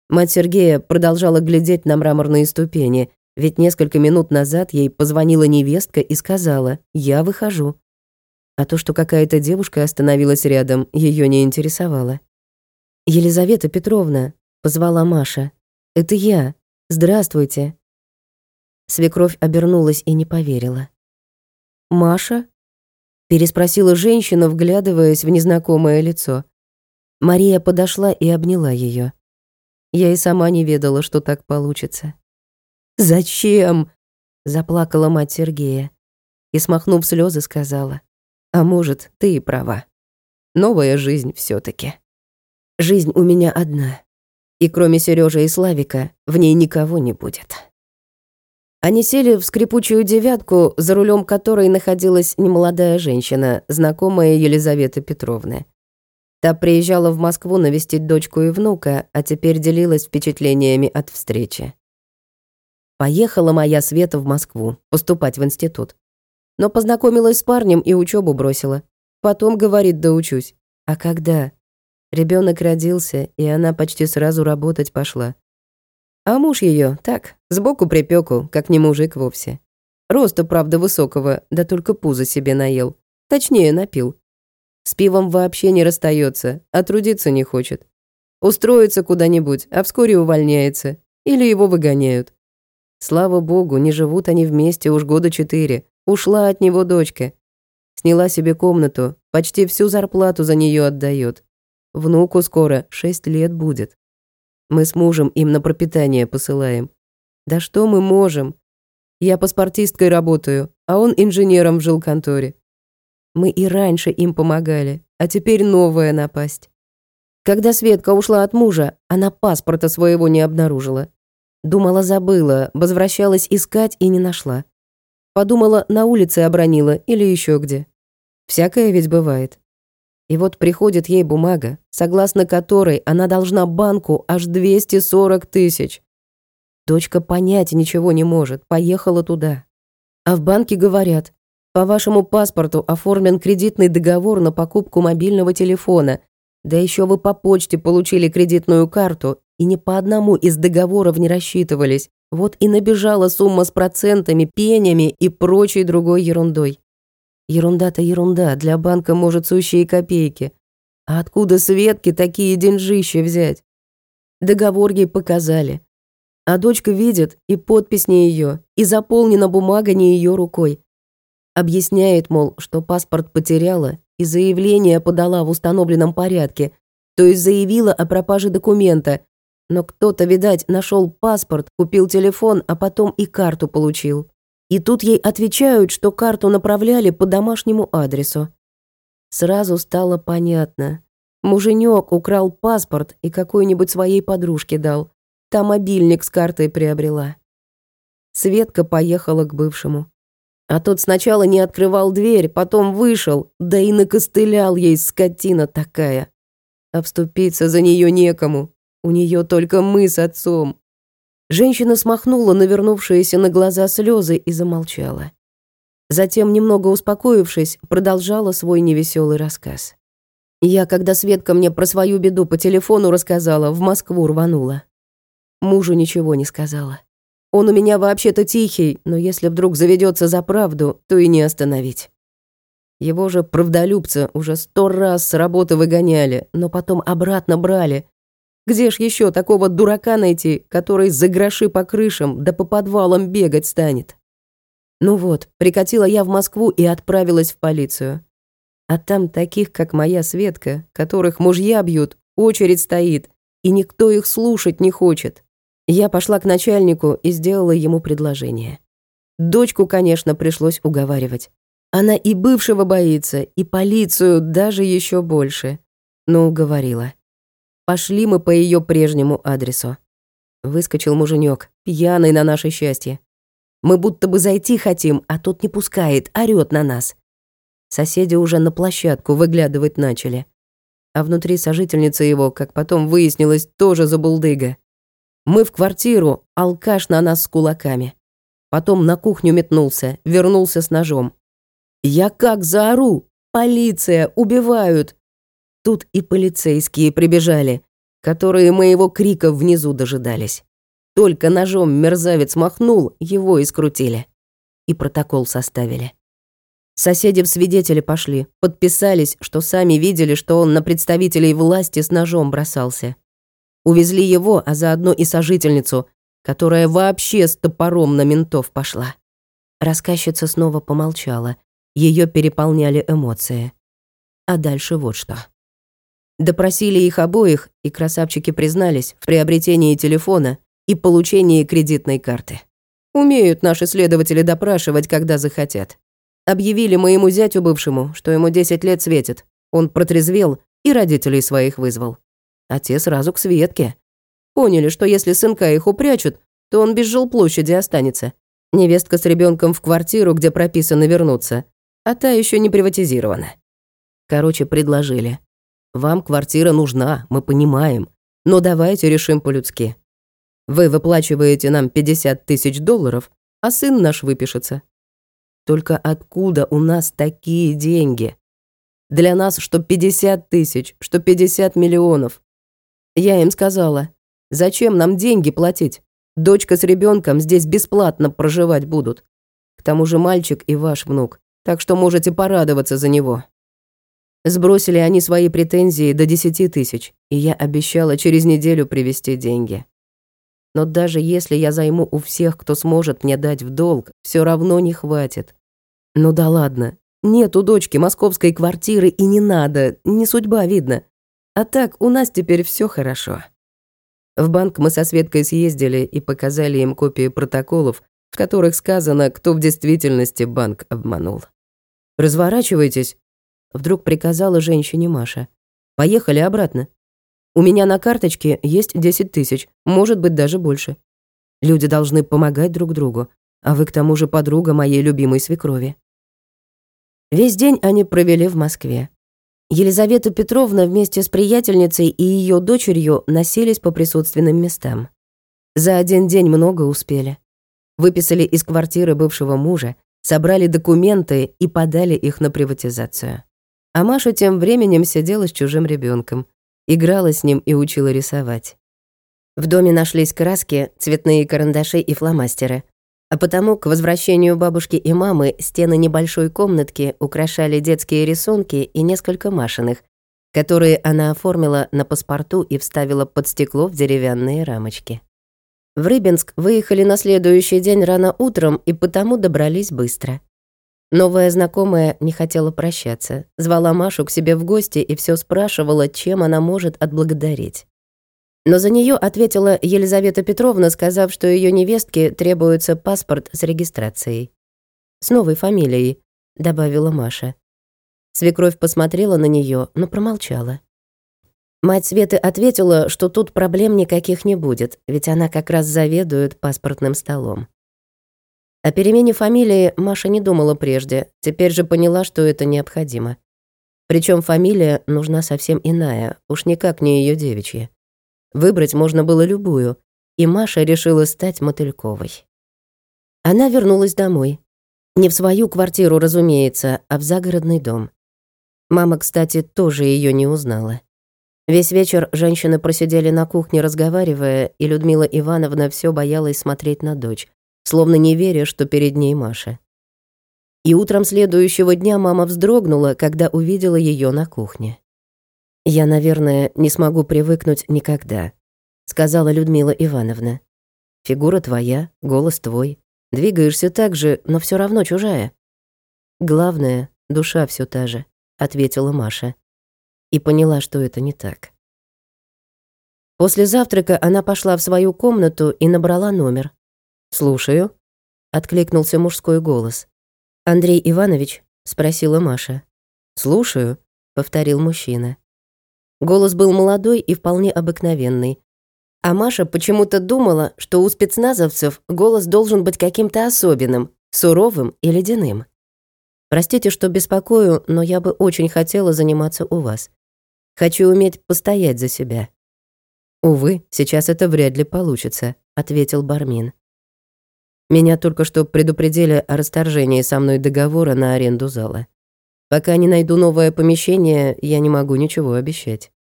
Мать Сергея продолжала глядеть на мраморные ступени, ведь несколько минут назад ей позвонила невестка и сказала «Я выхожу». А то, что какая-то девушка остановилась рядом, ее не интересовало. «Елизавета Петровна», — позвала Маша, — «это я. Здравствуйте». Свекровь обернулась и не поверила. «Маша?» — переспросила женщина, вглядываясь в незнакомое лицо. Мария подошла и обняла ее. Я и сама не ведала, что так получится. «Зачем?» Заплакала мать Сергея и, смахнув слезы, сказала, «А может, ты и права. Новая жизнь все таки Жизнь у меня одна, и кроме Сережи и Славика в ней никого не будет». Они сели в скрипучую девятку, за рулем которой находилась немолодая женщина, знакомая Елизаветы Петровны. Та приезжала в Москву навестить дочку и внука, а теперь делилась впечатлениями от встречи. Поехала моя Света в Москву, поступать в институт. Но познакомилась с парнем и учебу бросила. Потом, говорит, доучусь. А когда? Ребенок родился, и она почти сразу работать пошла. А муж ее так, сбоку припеку, как не мужик вовсе. Роста, правда, высокого, да только пузо себе наел. Точнее, напил. С пивом вообще не расстается, а трудиться не хочет. Устроится куда-нибудь, а вскоре увольняется. Или его выгоняют. Слава богу, не живут они вместе уж года четыре. Ушла от него дочка. Сняла себе комнату, почти всю зарплату за нее отдает. Внуку скоро шесть лет будет. Мы с мужем им на пропитание посылаем. Да что мы можем? Я паспортисткой работаю, а он инженером в жилконторе. Мы и раньше им помогали, а теперь новая напасть. Когда Светка ушла от мужа, она паспорта своего не обнаружила. Думала, забыла, возвращалась искать и не нашла. Подумала, на улице обронила или еще где. Всякое ведь бывает. И вот приходит ей бумага, согласно которой она должна банку аж 240 тысяч. Дочка понять ничего не может, поехала туда. А в банке говорят, по вашему паспорту оформлен кредитный договор на покупку мобильного телефона, да еще вы по почте получили кредитную карту и ни по одному из договоров не рассчитывались. Вот и набежала сумма с процентами, пенями и прочей другой ерундой. Ерунда-то ерунда, для банка может сущие копейки. А откуда Светке такие деньжища взять? Договор ей показали. А дочка видит, и подпись не ее, и заполнена бумага не ее рукой. Объясняет, мол, что паспорт потеряла и заявление подала в установленном порядке, то есть заявила о пропаже документа. Но кто-то, видать, нашел паспорт, купил телефон, а потом и карту получил. И тут ей отвечают, что карту направляли по домашнему адресу. Сразу стало понятно. Муженек украл паспорт и какой-нибудь своей подружке дал. Та мобильник с картой приобрела. Светка поехала к бывшему. А тот сначала не открывал дверь, потом вышел, да и накостылял ей скотина такая. Вступиться за нее некому. У нее только мы с отцом. Женщина смахнула навернувшиеся на глаза слезы и замолчала. Затем, немного успокоившись, продолжала свой невеселый рассказ. Я, когда Светка мне про свою беду по телефону рассказала, в Москву рванула. Мужу ничего не сказала. Он у меня вообще-то тихий, но если вдруг заведется за правду, то и не остановить. Его же правдолюбца уже сто раз с работы выгоняли, но потом обратно брали, где ж еще такого дурака найти, который за гроши по крышам да по подвалам бегать станет? Ну вот, прикатила я в Москву и отправилась в полицию. А там таких, как моя Светка, которых мужья бьют, очередь стоит, и никто их слушать не хочет. Я пошла к начальнику и сделала ему предложение. Дочку, конечно, пришлось уговаривать. Она и бывшего боится, и полицию даже еще больше. Но уговорила. Пошли мы по ее прежнему адресу. Выскочил муженек, пьяный на наше счастье. Мы будто бы зайти хотим, а тот не пускает, орёт на нас. Соседи уже на площадку выглядывать начали. А внутри сожительница его, как потом выяснилось, тоже забулдыга. Мы в квартиру, алкаш на нас с кулаками. Потом на кухню метнулся, вернулся с ножом. Я как заору! Полиция! Убивают! Тут и полицейские прибежали, которые моего крика внизу дожидались. Только ножом мерзавец махнул, его и скрутили. И протокол составили. Соседи в свидетели пошли, подписались, что сами видели, что он на представителей власти с ножом бросался. Увезли его, а заодно и сожительницу, которая вообще с топором на ментов пошла. Рассказчица снова помолчала. Ее переполняли эмоции. А дальше вот что. Допросили их обоих, и красавчики признались в приобретении телефона и получении кредитной карты. Умеют наши следователи допрашивать, когда захотят. Объявили моему зятю бывшему, что ему 10 лет светит. Он протрезвел и родителей своих вызвал. А те сразу к Светке. Поняли, что если сынка их упрячут, то он без жилплощади останется. Невестка с ребенком в квартиру, где прописано вернуться, а та еще не приватизирована. Короче, предложили. Вам квартира нужна, мы понимаем, но давайте решим по-людски. Вы выплачиваете нам 50 тысяч долларов, а сын наш выпишется. Только откуда у нас такие деньги? Для нас что 50 тысяч, что 50 миллионов. Я им сказала, зачем нам деньги платить? Дочка с ребенком здесь бесплатно проживать будут. К тому же мальчик и ваш внук, так что можете порадоваться за него. Сбросили они свои претензии до 10 тысяч, и я обещала через неделю привезти деньги. Но даже если я займу у всех, кто сможет мне дать в долг, все равно не хватит. Ну да ладно, нет у дочки московской квартиры и не надо, не судьба видно. А так, у нас теперь все хорошо. В банк мы со Светкой съездили и показали им копии протоколов, в которых сказано, кто в действительности банк обманул. «Разворачивайтесь», — вдруг приказала женщине Маша. «Поехали обратно. У меня на карточке есть 10 тысяч, может быть, даже больше. Люди должны помогать друг другу, а вы к тому же подруга моей любимой свекрови». Весь день они провели в Москве. Елизавета Петровна вместе с приятельницей и ее дочерью носились по присутственным местам. За один день много успели. Выписали из квартиры бывшего мужа, собрали документы и подали их на приватизацию. А Маша тем временем сидела с чужим ребенком, играла с ним и учила рисовать. В доме нашлись краски, цветные карандаши и фломастеры. А потому к возвращению бабушки и мамы стены небольшой комнатки украшали детские рисунки и несколько машиных, которые она оформила на паспорту и вставила под стекло в деревянные рамочки. В Рыбинск выехали на следующий день рано утром и потому добрались быстро. Новая знакомая не хотела прощаться, звала Машу к себе в гости и все спрашивала, чем она может отблагодарить. Но за нее ответила Елизавета Петровна, сказав, что ее невестке требуется паспорт с регистрацией. «С новой фамилией», — добавила Маша. Свекровь посмотрела на нее, но промолчала. Мать Светы ответила, что тут проблем никаких не будет, ведь она как раз заведует паспортным столом. О перемене фамилии Маша не думала прежде, теперь же поняла, что это необходимо. Причем фамилия нужна совсем иная, уж никак не ее девичья. Выбрать можно было любую, и Маша решила стать Мотыльковой. Она вернулась домой. Не в свою квартиру, разумеется, а в загородный дом. Мама, кстати, тоже ее не узнала. Весь вечер женщины просидели на кухне, разговаривая, и Людмила Ивановна все боялась смотреть на дочь, словно не веря, что перед ней Маша. И утром следующего дня мама вздрогнула, когда увидела ее на кухне. «Я, наверное, не смогу привыкнуть никогда», — сказала Людмила Ивановна. «Фигура твоя, голос твой. Двигаешься так же, но все равно чужая». «Главное, душа все та же», — ответила Маша. И поняла, что это не так. После завтрака она пошла в свою комнату и набрала номер. «Слушаю», — откликнулся мужской голос. «Андрей Иванович?» — спросила Маша. «Слушаю», — повторил мужчина. Голос был молодой и вполне обыкновенный. А Маша почему-то думала, что у спецназовцев голос должен быть каким-то особенным, суровым и ледяным. «Простите, что беспокою, но я бы очень хотела заниматься у вас. Хочу уметь постоять за себя». «Увы, сейчас это вряд ли получится», — ответил Бармин. «Меня только что предупредили о расторжении со мной договора на аренду зала. Пока не найду новое помещение, я не могу ничего обещать».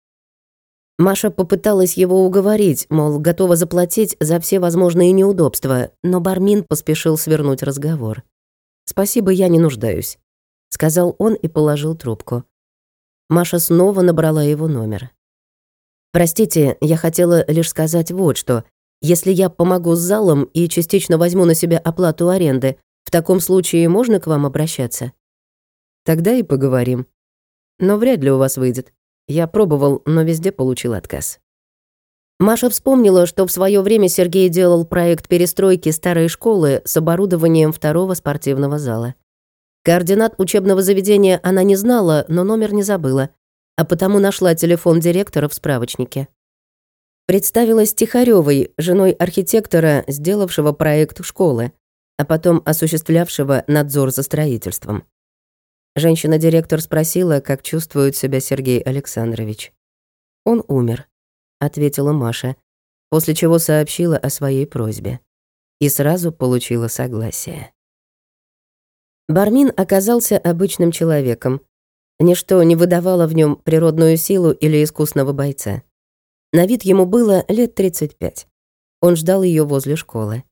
Маша попыталась его уговорить, мол, готова заплатить за все возможные неудобства, но Бармин поспешил свернуть разговор. «Спасибо, я не нуждаюсь», — сказал он и положил трубку. Маша снова набрала его номер. «Простите, я хотела лишь сказать вот что. Если я помогу с залом и частично возьму на себя оплату аренды, в таком случае можно к вам обращаться?» «Тогда и поговорим. Но вряд ли у вас выйдет. Я пробовал, но везде получил отказ. Маша вспомнила, что в свое время Сергей делал проект перестройки старой школы с оборудованием второго спортивного зала. Координат учебного заведения она не знала, но номер не забыла, а потому нашла телефон директора в справочнике. Представилась Тихарёвой, женой архитектора, сделавшего проект школы, а потом осуществлявшего надзор за строительством. Женщина-директор спросила, как чувствует себя Сергей Александрович. Он умер ответила Маша, после чего сообщила о своей просьбе. И сразу получила согласие. Бармин оказался обычным человеком. Ничто не выдавало в нем природную силу или искусного бойца. На вид ему было лет 35. Он ждал ее возле школы.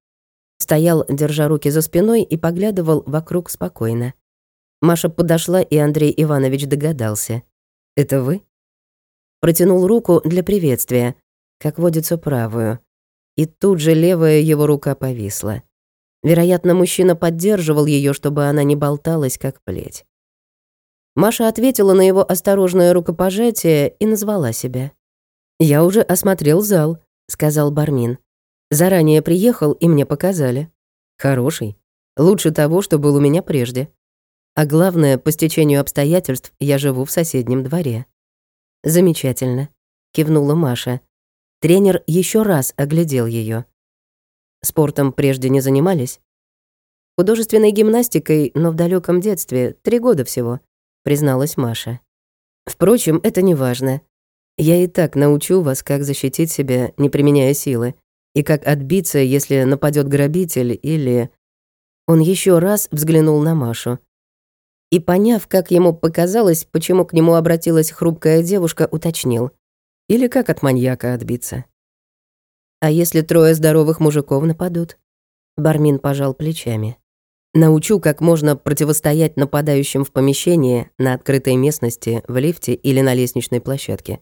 Стоял, держа руки за спиной, и поглядывал вокруг спокойно. Маша подошла, и Андрей Иванович догадался. «Это вы?» протянул руку для приветствия, как водится правую. И тут же левая его рука повисла. Вероятно, мужчина поддерживал ее, чтобы она не болталась, как плеть. Маша ответила на его осторожное рукопожатие и назвала себя. «Я уже осмотрел зал», — сказал Бармин. «Заранее приехал, и мне показали. Хороший. Лучше того, что был у меня прежде. А главное, по стечению обстоятельств я живу в соседнем дворе». «Замечательно», — кивнула Маша. Тренер еще раз оглядел ее. «Спортом прежде не занимались?» «Художественной гимнастикой, но в далеком детстве, три года всего», — призналась Маша. «Впрочем, это не важно. Я и так научу вас, как защитить себя, не применяя силы, и как отбиться, если нападет грабитель или...» Он еще раз взглянул на Машу. И, поняв, как ему показалось, почему к нему обратилась хрупкая девушка, уточнил. Или как от маньяка отбиться. А если трое здоровых мужиков нападут? Бармин пожал плечами. Научу, как можно противостоять нападающим в помещении, на открытой местности, в лифте или на лестничной площадке.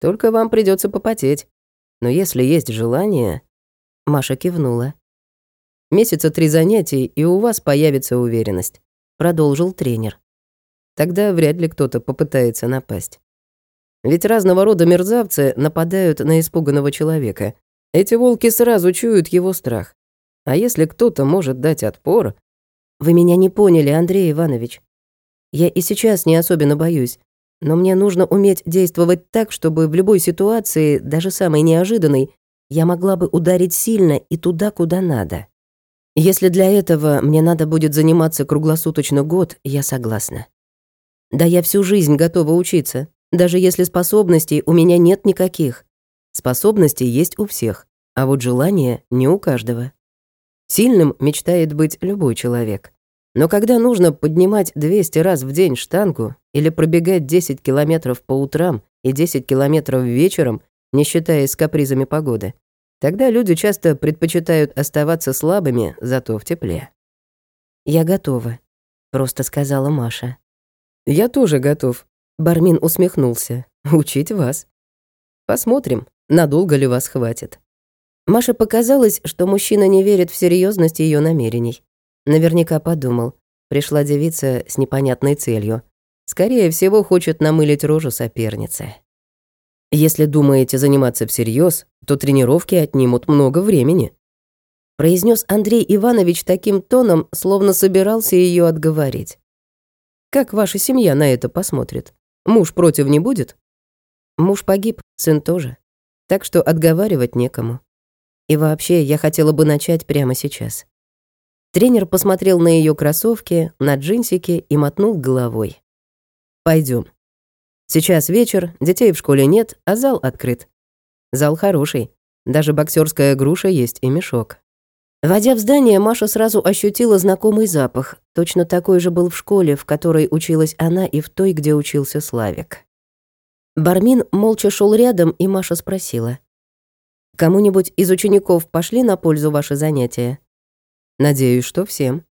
Только вам придется попотеть. Но если есть желание... Маша кивнула. Месяца три занятий, и у вас появится уверенность продолжил тренер. Тогда вряд ли кто-то попытается напасть. Ведь разного рода мерзавцы нападают на испуганного человека. Эти волки сразу чуют его страх. А если кто-то может дать отпор... Вы меня не поняли, Андрей Иванович. Я и сейчас не особенно боюсь, но мне нужно уметь действовать так, чтобы в любой ситуации, даже самой неожиданной, я могла бы ударить сильно и туда, куда надо. Если для этого мне надо будет заниматься круглосуточно год, я согласна. Да я всю жизнь готова учиться, даже если способностей у меня нет никаких. Способности есть у всех, а вот желания не у каждого. Сильным мечтает быть любой человек. Но когда нужно поднимать 200 раз в день штангу или пробегать 10 километров по утрам и 10 километров вечером, не считаясь с капризами погоды, Тогда люди часто предпочитают оставаться слабыми, зато в тепле. «Я готова», — просто сказала Маша. «Я тоже готов», — Бармин усмехнулся. «Учить вас. Посмотрим, надолго ли вас хватит». Маше показалось, что мужчина не верит в серьезность ее намерений. Наверняка подумал, пришла девица с непонятной целью. Скорее всего, хочет намылить рожу соперницы. Если думаете заниматься всерьез, то тренировки отнимут много времени», произнес Андрей Иванович таким тоном, словно собирался ее отговорить. «Как ваша семья на это посмотрит? Муж против не будет?» «Муж погиб, сын тоже. Так что отговаривать некому. И вообще, я хотела бы начать прямо сейчас». Тренер посмотрел на ее кроссовки, на джинсики и мотнул головой. Пойдем. Сейчас вечер, детей в школе нет, а зал открыт. Зал хороший. Даже боксерская груша есть и мешок. Войдя в здание, Маша сразу ощутила знакомый запах. Точно такой же был в школе, в которой училась она, и в той, где учился Славик. Бармин молча шел рядом, и Маша спросила. «Кому-нибудь из учеников пошли на пользу ваши занятия?» «Надеюсь, что всем.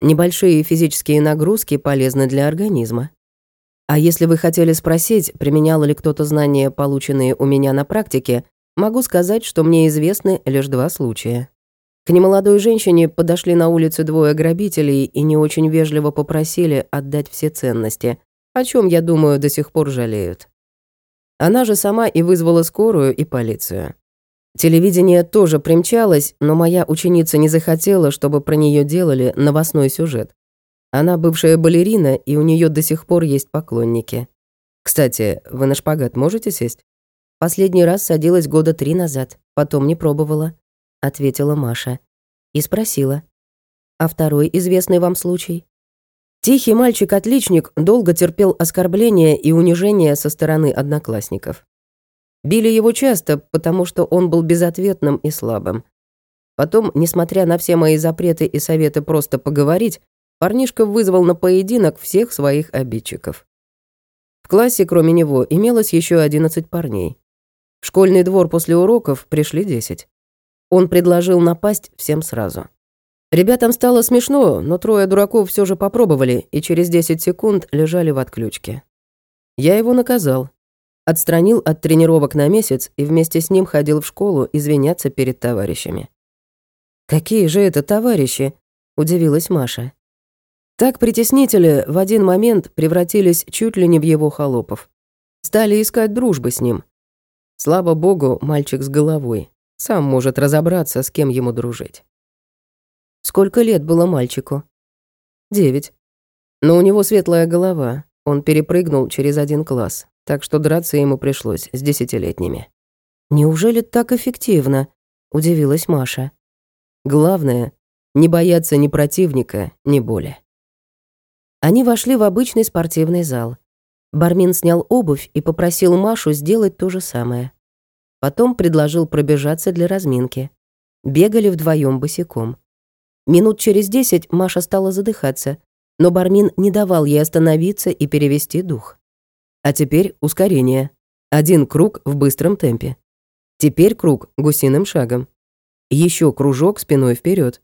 Небольшие физические нагрузки полезны для организма. А если вы хотели спросить, применял ли кто-то знания, полученные у меня на практике, могу сказать, что мне известны лишь два случая. К немолодой женщине подошли на улице двое грабителей и не очень вежливо попросили отдать все ценности, о чем, я думаю, до сих пор жалеют. Она же сама и вызвала скорую и полицию. Телевидение тоже примчалось, но моя ученица не захотела, чтобы про нее делали новостной сюжет. Она бывшая балерина, и у нее до сих пор есть поклонники. Кстати, вы на шпагат можете сесть? Последний раз садилась года три назад, потом не пробовала, ответила Маша. И спросила. А второй известный вам случай? Тихий мальчик-отличник долго терпел оскорбления и унижения со стороны одноклассников. Били его часто, потому что он был безответным и слабым. Потом, несмотря на все мои запреты и советы просто поговорить, парнишка вызвал на поединок всех своих обидчиков. В классе, кроме него, имелось еще 11 парней. В школьный двор после уроков пришли 10. Он предложил напасть всем сразу. Ребятам стало смешно, но трое дураков все же попробовали и через 10 секунд лежали в отключке. Я его наказал. Отстранил от тренировок на месяц и вместе с ним ходил в школу извиняться перед товарищами. «Какие же это товарищи?» – удивилась Маша. Так притеснители в один момент превратились чуть ли не в его холопов. Стали искать дружбы с ним. Слава богу, мальчик с головой. Сам может разобраться, с кем ему дружить. Сколько лет было мальчику? Девять. Но у него светлая голова. Он перепрыгнул через один класс, так что драться ему пришлось с десятилетними. «Неужели так эффективно?» – удивилась Маша. «Главное – не бояться ни противника, ни боли». Они вошли в обычный спортивный зал. Бармин снял обувь и попросил Машу сделать то же самое. Потом предложил пробежаться для разминки. Бегали вдвоем босиком. Минут через десять Маша стала задыхаться, но Бармин не давал ей остановиться и перевести дух. А теперь ускорение. Один круг в быстром темпе. Теперь круг гусиным шагом. Еще кружок спиной вперед.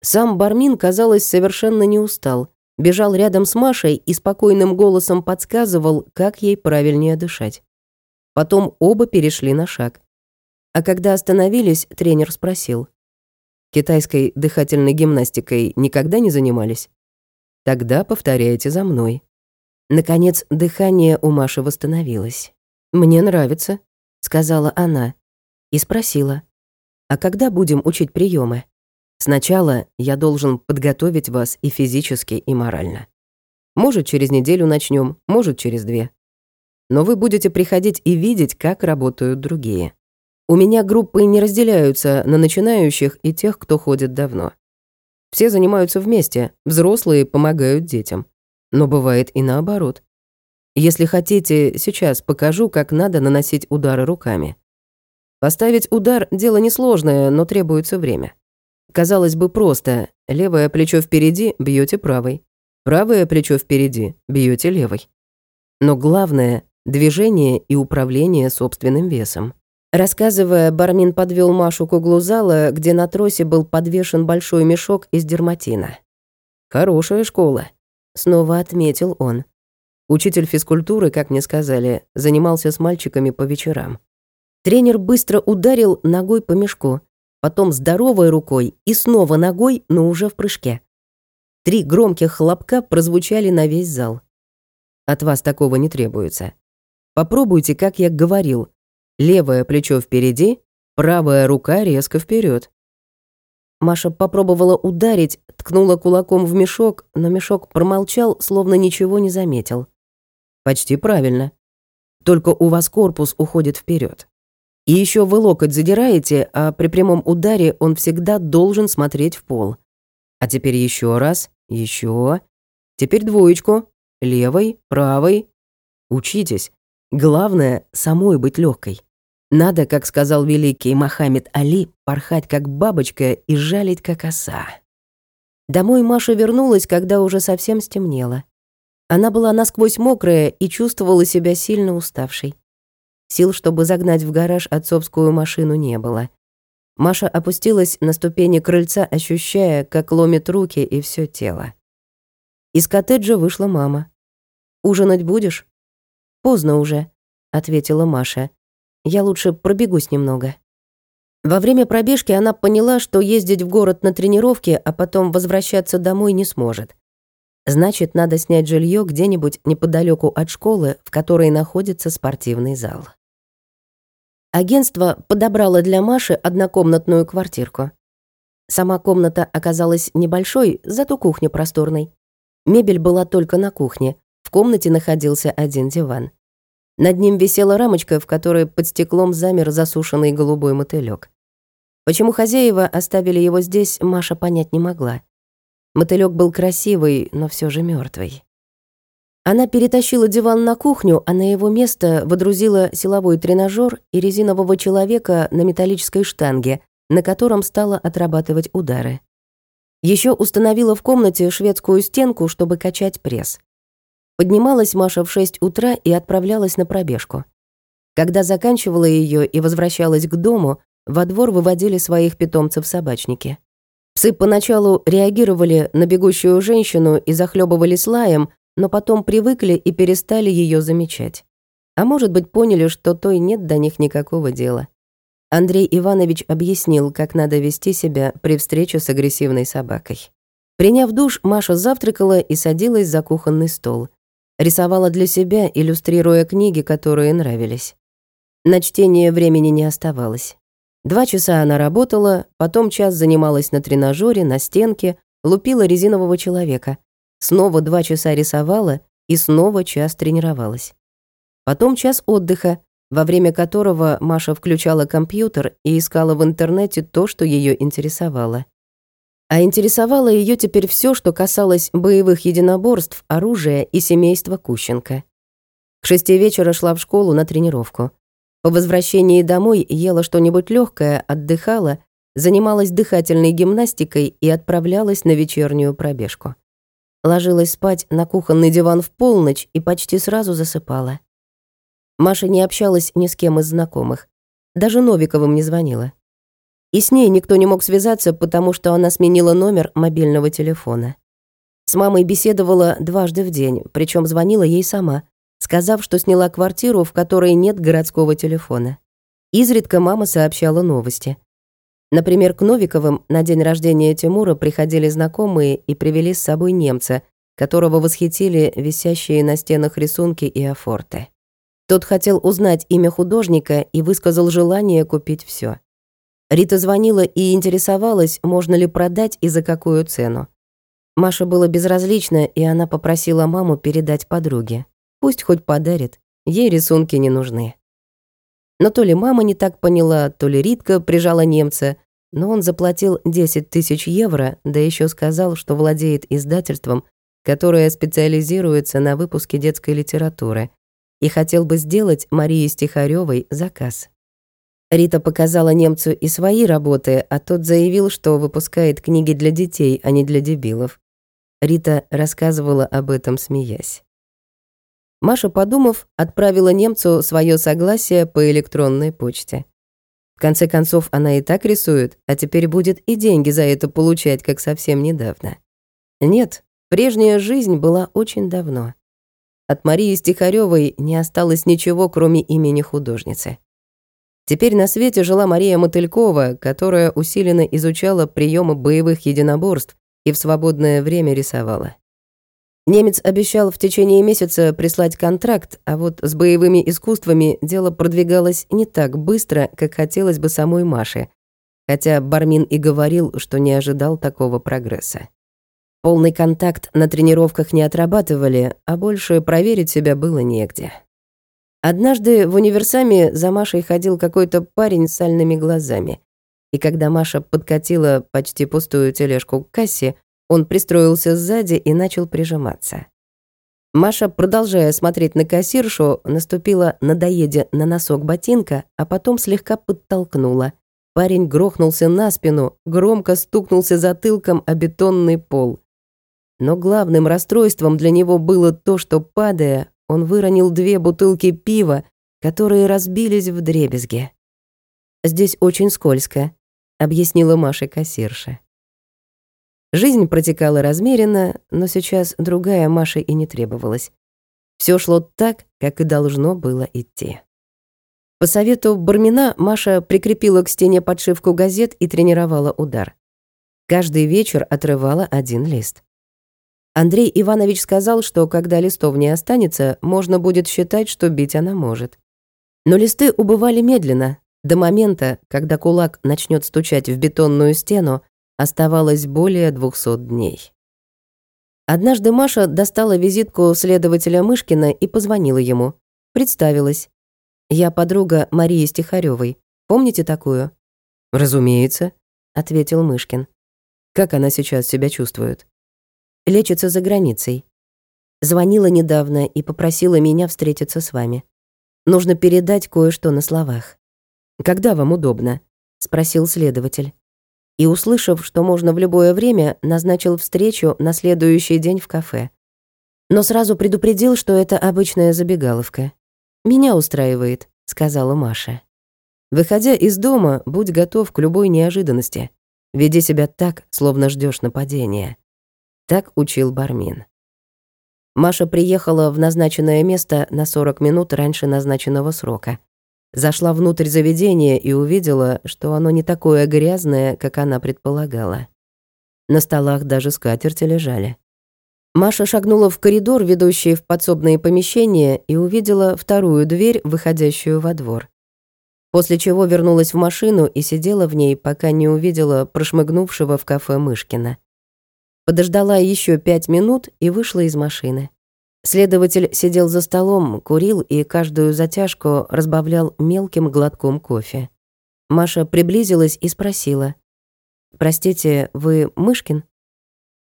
Сам Бармин, казалось, совершенно не устал, бежал рядом с Машей и спокойным голосом подсказывал, как ей правильнее дышать. Потом оба перешли на шаг. А когда остановились, тренер спросил. «Китайской дыхательной гимнастикой никогда не занимались?» «Тогда повторяйте за мной». Наконец, дыхание у Маши восстановилось. «Мне нравится», — сказала она. И спросила. «А когда будем учить приемы? Сначала я должен подготовить вас и физически, и морально. Может, через неделю начнем, может, через две. Но вы будете приходить и видеть, как работают другие. У меня группы не разделяются на начинающих и тех, кто ходит давно. Все занимаются вместе, взрослые помогают детям. Но бывает и наоборот. Если хотите, сейчас покажу, как надо наносить удары руками. Поставить удар – дело несложное, но требуется время. Казалось бы, просто. Левое плечо впереди, бьете правой. Правое плечо впереди, бьете левой. Но главное – движение и управление собственным весом. Рассказывая, Бармин подвел Машу к углу зала, где на тросе был подвешен большой мешок из дерматина. «Хорошая школа», — снова отметил он. Учитель физкультуры, как мне сказали, занимался с мальчиками по вечерам. Тренер быстро ударил ногой по мешку, потом здоровой рукой и снова ногой, но уже в прыжке. Три громких хлопка прозвучали на весь зал. От вас такого не требуется. Попробуйте, как я говорил. Левое плечо впереди, правая рука резко вперед. Маша попробовала ударить, ткнула кулаком в мешок, но мешок промолчал, словно ничего не заметил. Почти правильно. Только у вас корпус уходит вперед. И еще вы локоть задираете, а при прямом ударе он всегда должен смотреть в пол. А теперь еще раз, еще. Теперь двоечку. Левой, правой. Учитесь. Главное, самой быть легкой. Надо, как сказал великий Мохаммед Али, порхать как бабочка и жалить как оса. Домой Маша вернулась, когда уже совсем стемнело. Она была насквозь мокрая и чувствовала себя сильно уставшей. Сил, чтобы загнать в гараж отцовскую машину, не было. Маша опустилась на ступени крыльца, ощущая, как ломит руки и все тело. Из коттеджа вышла мама. «Ужинать будешь?» «Поздно уже», — ответила Маша. «Я лучше пробегусь немного». Во время пробежки она поняла, что ездить в город на тренировки, а потом возвращаться домой не сможет. Значит, надо снять жилье где-нибудь неподалеку от школы, в которой находится спортивный зал. Агентство подобрало для Маши однокомнатную квартирку. Сама комната оказалась небольшой, зато кухня просторной. Мебель была только на кухне. В комнате находился один диван. Над ним висела рамочка, в которой под стеклом замер засушенный голубой мотылёк. Почему хозяева оставили его здесь, Маша понять не могла. Мотылёк был красивый, но все же мертвый. Она перетащила диван на кухню, а на его место водрузила силовой тренажер и резинового человека на металлической штанге, на котором стала отрабатывать удары. Еще установила в комнате шведскую стенку, чтобы качать пресс. Поднималась Маша в 6 утра и отправлялась на пробежку. Когда заканчивала ее и возвращалась к дому, во двор выводили своих питомцев собачники. Псы поначалу реагировали на бегущую женщину и захлебывались лаем, но потом привыкли и перестали ее замечать. А может быть, поняли, что той нет до них никакого дела. Андрей Иванович объяснил, как надо вести себя при встрече с агрессивной собакой. Приняв душ, Маша завтракала и садилась за кухонный стол. Рисовала для себя, иллюстрируя книги, которые нравились. На чтение времени не оставалось. Два часа она работала, потом час занималась на тренажере, на стенке, лупила резинового человека. Снова два часа рисовала и снова час тренировалась. Потом час отдыха, во время которого Маша включала компьютер и искала в интернете то, что ее интересовало. А интересовало ее теперь все, что касалось боевых единоборств, оружия и семейства Кущенко. К шести вечера шла в школу на тренировку. По возвращении домой ела что-нибудь легкое, отдыхала, занималась дыхательной гимнастикой и отправлялась на вечернюю пробежку. Ложилась спать на кухонный диван в полночь и почти сразу засыпала. Маша не общалась ни с кем из знакомых. Даже Новиковым не звонила. И с ней никто не мог связаться, потому что она сменила номер мобильного телефона. С мамой беседовала дважды в день, причем звонила ей сама, сказав, что сняла квартиру, в которой нет городского телефона. Изредка мама сообщала новости. Например, к Новиковым на день рождения Тимура приходили знакомые и привели с собой немца, которого восхитили висящие на стенах рисунки и афорты. Тот хотел узнать имя художника и высказал желание купить все. Рита звонила и интересовалась, можно ли продать и за какую цену. Маша было безразлично, и она попросила маму передать подруге. Пусть хоть подарит, ей рисунки не нужны. Но то ли мама не так поняла, то ли Ритка прижала немца, но он заплатил 10 тысяч евро, да еще сказал, что владеет издательством, которое специализируется на выпуске детской литературы, и хотел бы сделать Марии Стихарёвой заказ. Рита показала немцу и свои работы, а тот заявил, что выпускает книги для детей, а не для дебилов. Рита рассказывала об этом, смеясь. Маша, подумав, отправила немцу свое согласие по электронной почте. В конце концов, она и так рисует, а теперь будет и деньги за это получать, как совсем недавно. Нет, прежняя жизнь была очень давно. От Марии Стихарёвой не осталось ничего, кроме имени художницы. Теперь на свете жила Мария Мотылькова, которая усиленно изучала приемы боевых единоборств и в свободное время рисовала. Немец обещал в течение месяца прислать контракт, а вот с боевыми искусствами дело продвигалось не так быстро, как хотелось бы самой Маше, хотя Бармин и говорил, что не ожидал такого прогресса. Полный контакт на тренировках не отрабатывали, а больше проверить себя было негде. Однажды в универсаме за Машей ходил какой-то парень с сальными глазами. И когда Маша подкатила почти пустую тележку к кассе, он пристроился сзади и начал прижиматься. Маша, продолжая смотреть на кассиршу, наступила на доеде на носок ботинка, а потом слегка подтолкнула. Парень грохнулся на спину, громко стукнулся затылком о бетонный пол. Но главным расстройством для него было то, что, падая, он выронил две бутылки пива, которые разбились в дребезге. «Здесь очень скользко», — объяснила Маша кассирша. Жизнь протекала размеренно, но сейчас другая Маша и не требовалась. Все шло так, как и должно было идти. По совету Бармина Маша прикрепила к стене подшивку газет и тренировала удар. Каждый вечер отрывала один лист. Андрей Иванович сказал, что когда листов не останется, можно будет считать, что бить она может. Но листы убывали медленно, До момента, когда кулак начнет стучать в бетонную стену, оставалось более двухсот дней. Однажды Маша достала визитку следователя Мышкина и позвонила ему. Представилась. «Я подруга Марии Стихарёвой. Помните такую?» «Разумеется», — ответил Мышкин. «Как она сейчас себя чувствует?» «Лечится за границей. Звонила недавно и попросила меня встретиться с вами. Нужно передать кое-что на словах». «Когда вам удобно?» — спросил следователь и, услышав, что можно в любое время, назначил встречу на следующий день в кафе. Но сразу предупредил, что это обычная забегаловка. «Меня устраивает», — сказала Маша. «Выходя из дома, будь готов к любой неожиданности. Веди себя так, словно ждешь нападения». Так учил Бармин. Маша приехала в назначенное место на 40 минут раньше назначенного срока. Зашла внутрь заведения и увидела, что оно не такое грязное, как она предполагала. На столах даже скатерти лежали. Маша шагнула в коридор, ведущий в подсобные помещения, и увидела вторую дверь, выходящую во двор. После чего вернулась в машину и сидела в ней, пока не увидела прошмыгнувшего в кафе Мышкина. Подождала еще пять минут и вышла из машины. Следователь сидел за столом, курил и каждую затяжку разбавлял мелким глотком кофе. Маша приблизилась и спросила. «Простите, вы Мышкин?»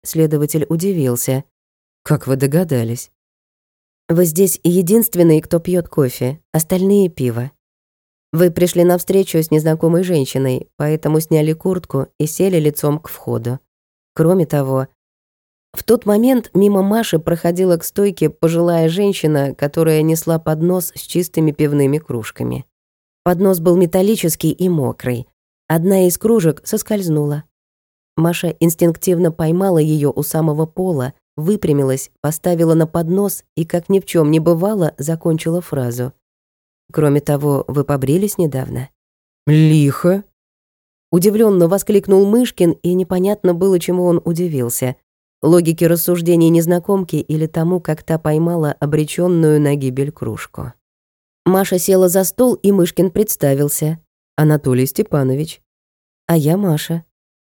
Следователь удивился. «Как вы догадались?» «Вы здесь единственный, кто пьет кофе, остальные — пиво. Вы пришли на встречу с незнакомой женщиной, поэтому сняли куртку и сели лицом к входу. Кроме того, в тот момент мимо Маши проходила к стойке пожилая женщина, которая несла поднос с чистыми пивными кружками. Поднос был металлический и мокрый. Одна из кружек соскользнула. Маша инстинктивно поймала ее у самого пола, выпрямилась, поставила на поднос и, как ни в чем не бывало, закончила фразу. «Кроме того, вы побрились недавно?» «Лихо!» Удивленно воскликнул Мышкин, и непонятно было, чему он удивился логике рассуждений незнакомки или тому, как та поймала обреченную на гибель кружку. Маша села за стол, и Мышкин представился. «Анатолий Степанович». «А я Маша.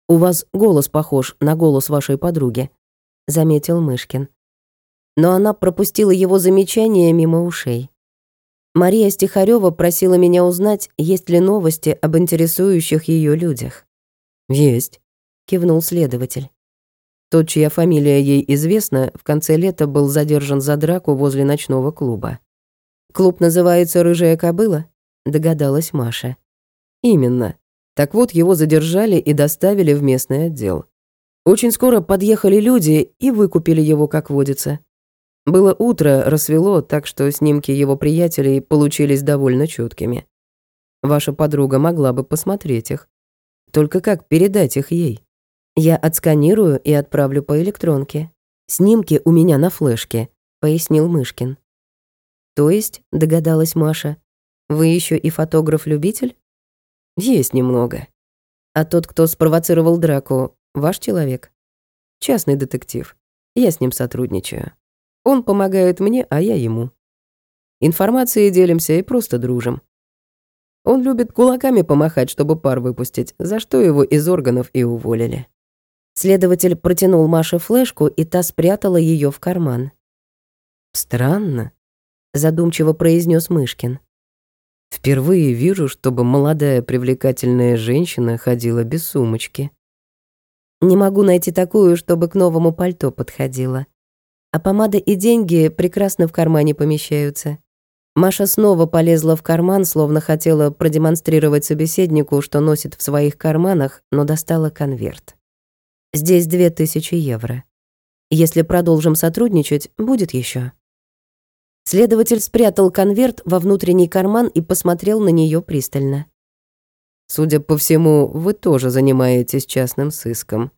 У вас голос похож на голос вашей подруги», — заметил Мышкин. Но она пропустила его замечание мимо ушей. Мария Стихарёва просила меня узнать, есть ли новости об интересующих ее людях. «Есть», — кивнул следователь. Тот, чья фамилия ей известна, в конце лета был задержан за драку возле ночного клуба. «Клуб называется «Рыжая кобыла»?» — догадалась Маша. «Именно. Так вот, его задержали и доставили в местный отдел. Очень скоро подъехали люди и выкупили его, как водится. Было утро, рассвело, так что снимки его приятелей получились довольно чёткими. Ваша подруга могла бы посмотреть их. Только как передать их ей? Я отсканирую и отправлю по электронке. Снимки у меня на флешке, пояснил Мышкин. То есть, догадалась Маша, вы еще и фотограф-любитель? Есть немного. А тот, кто спровоцировал драку, ваш человек? Частный детектив. Я с ним сотрудничаю. Он помогает мне, а я ему. Информацией делимся и просто дружим. Он любит кулаками помахать, чтобы пар выпустить, за что его из органов и уволили. Следователь протянул Маше флешку, и та спрятала ее в карман. «Странно», — задумчиво произнес Мышкин. «Впервые вижу, чтобы молодая привлекательная женщина ходила без сумочки». «Не могу найти такую, чтобы к новому пальто подходила. А помада и деньги прекрасно в кармане помещаются». Маша снова полезла в карман, словно хотела продемонстрировать собеседнику, что носит в своих карманах, но достала конверт. Здесь две тысячи евро. Если продолжим сотрудничать, будет еще. Следователь спрятал конверт во внутренний карман и посмотрел на нее пристально. Судя по всему, вы тоже занимаетесь частным сыском.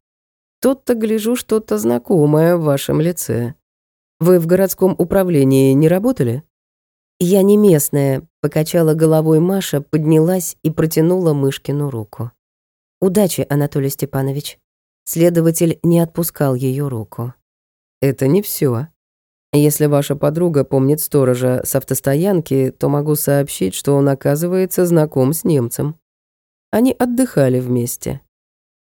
Тут-то гляжу что-то знакомое в вашем лице. Вы в городском управлении не работали? Я не местная, покачала головой Маша, поднялась и протянула Мышкину руку. Удачи, Анатолий Степанович. Следователь не отпускал ее руку. «Это не все. Если ваша подруга помнит сторожа с автостоянки, то могу сообщить, что он, оказывается, знаком с немцем. Они отдыхали вместе.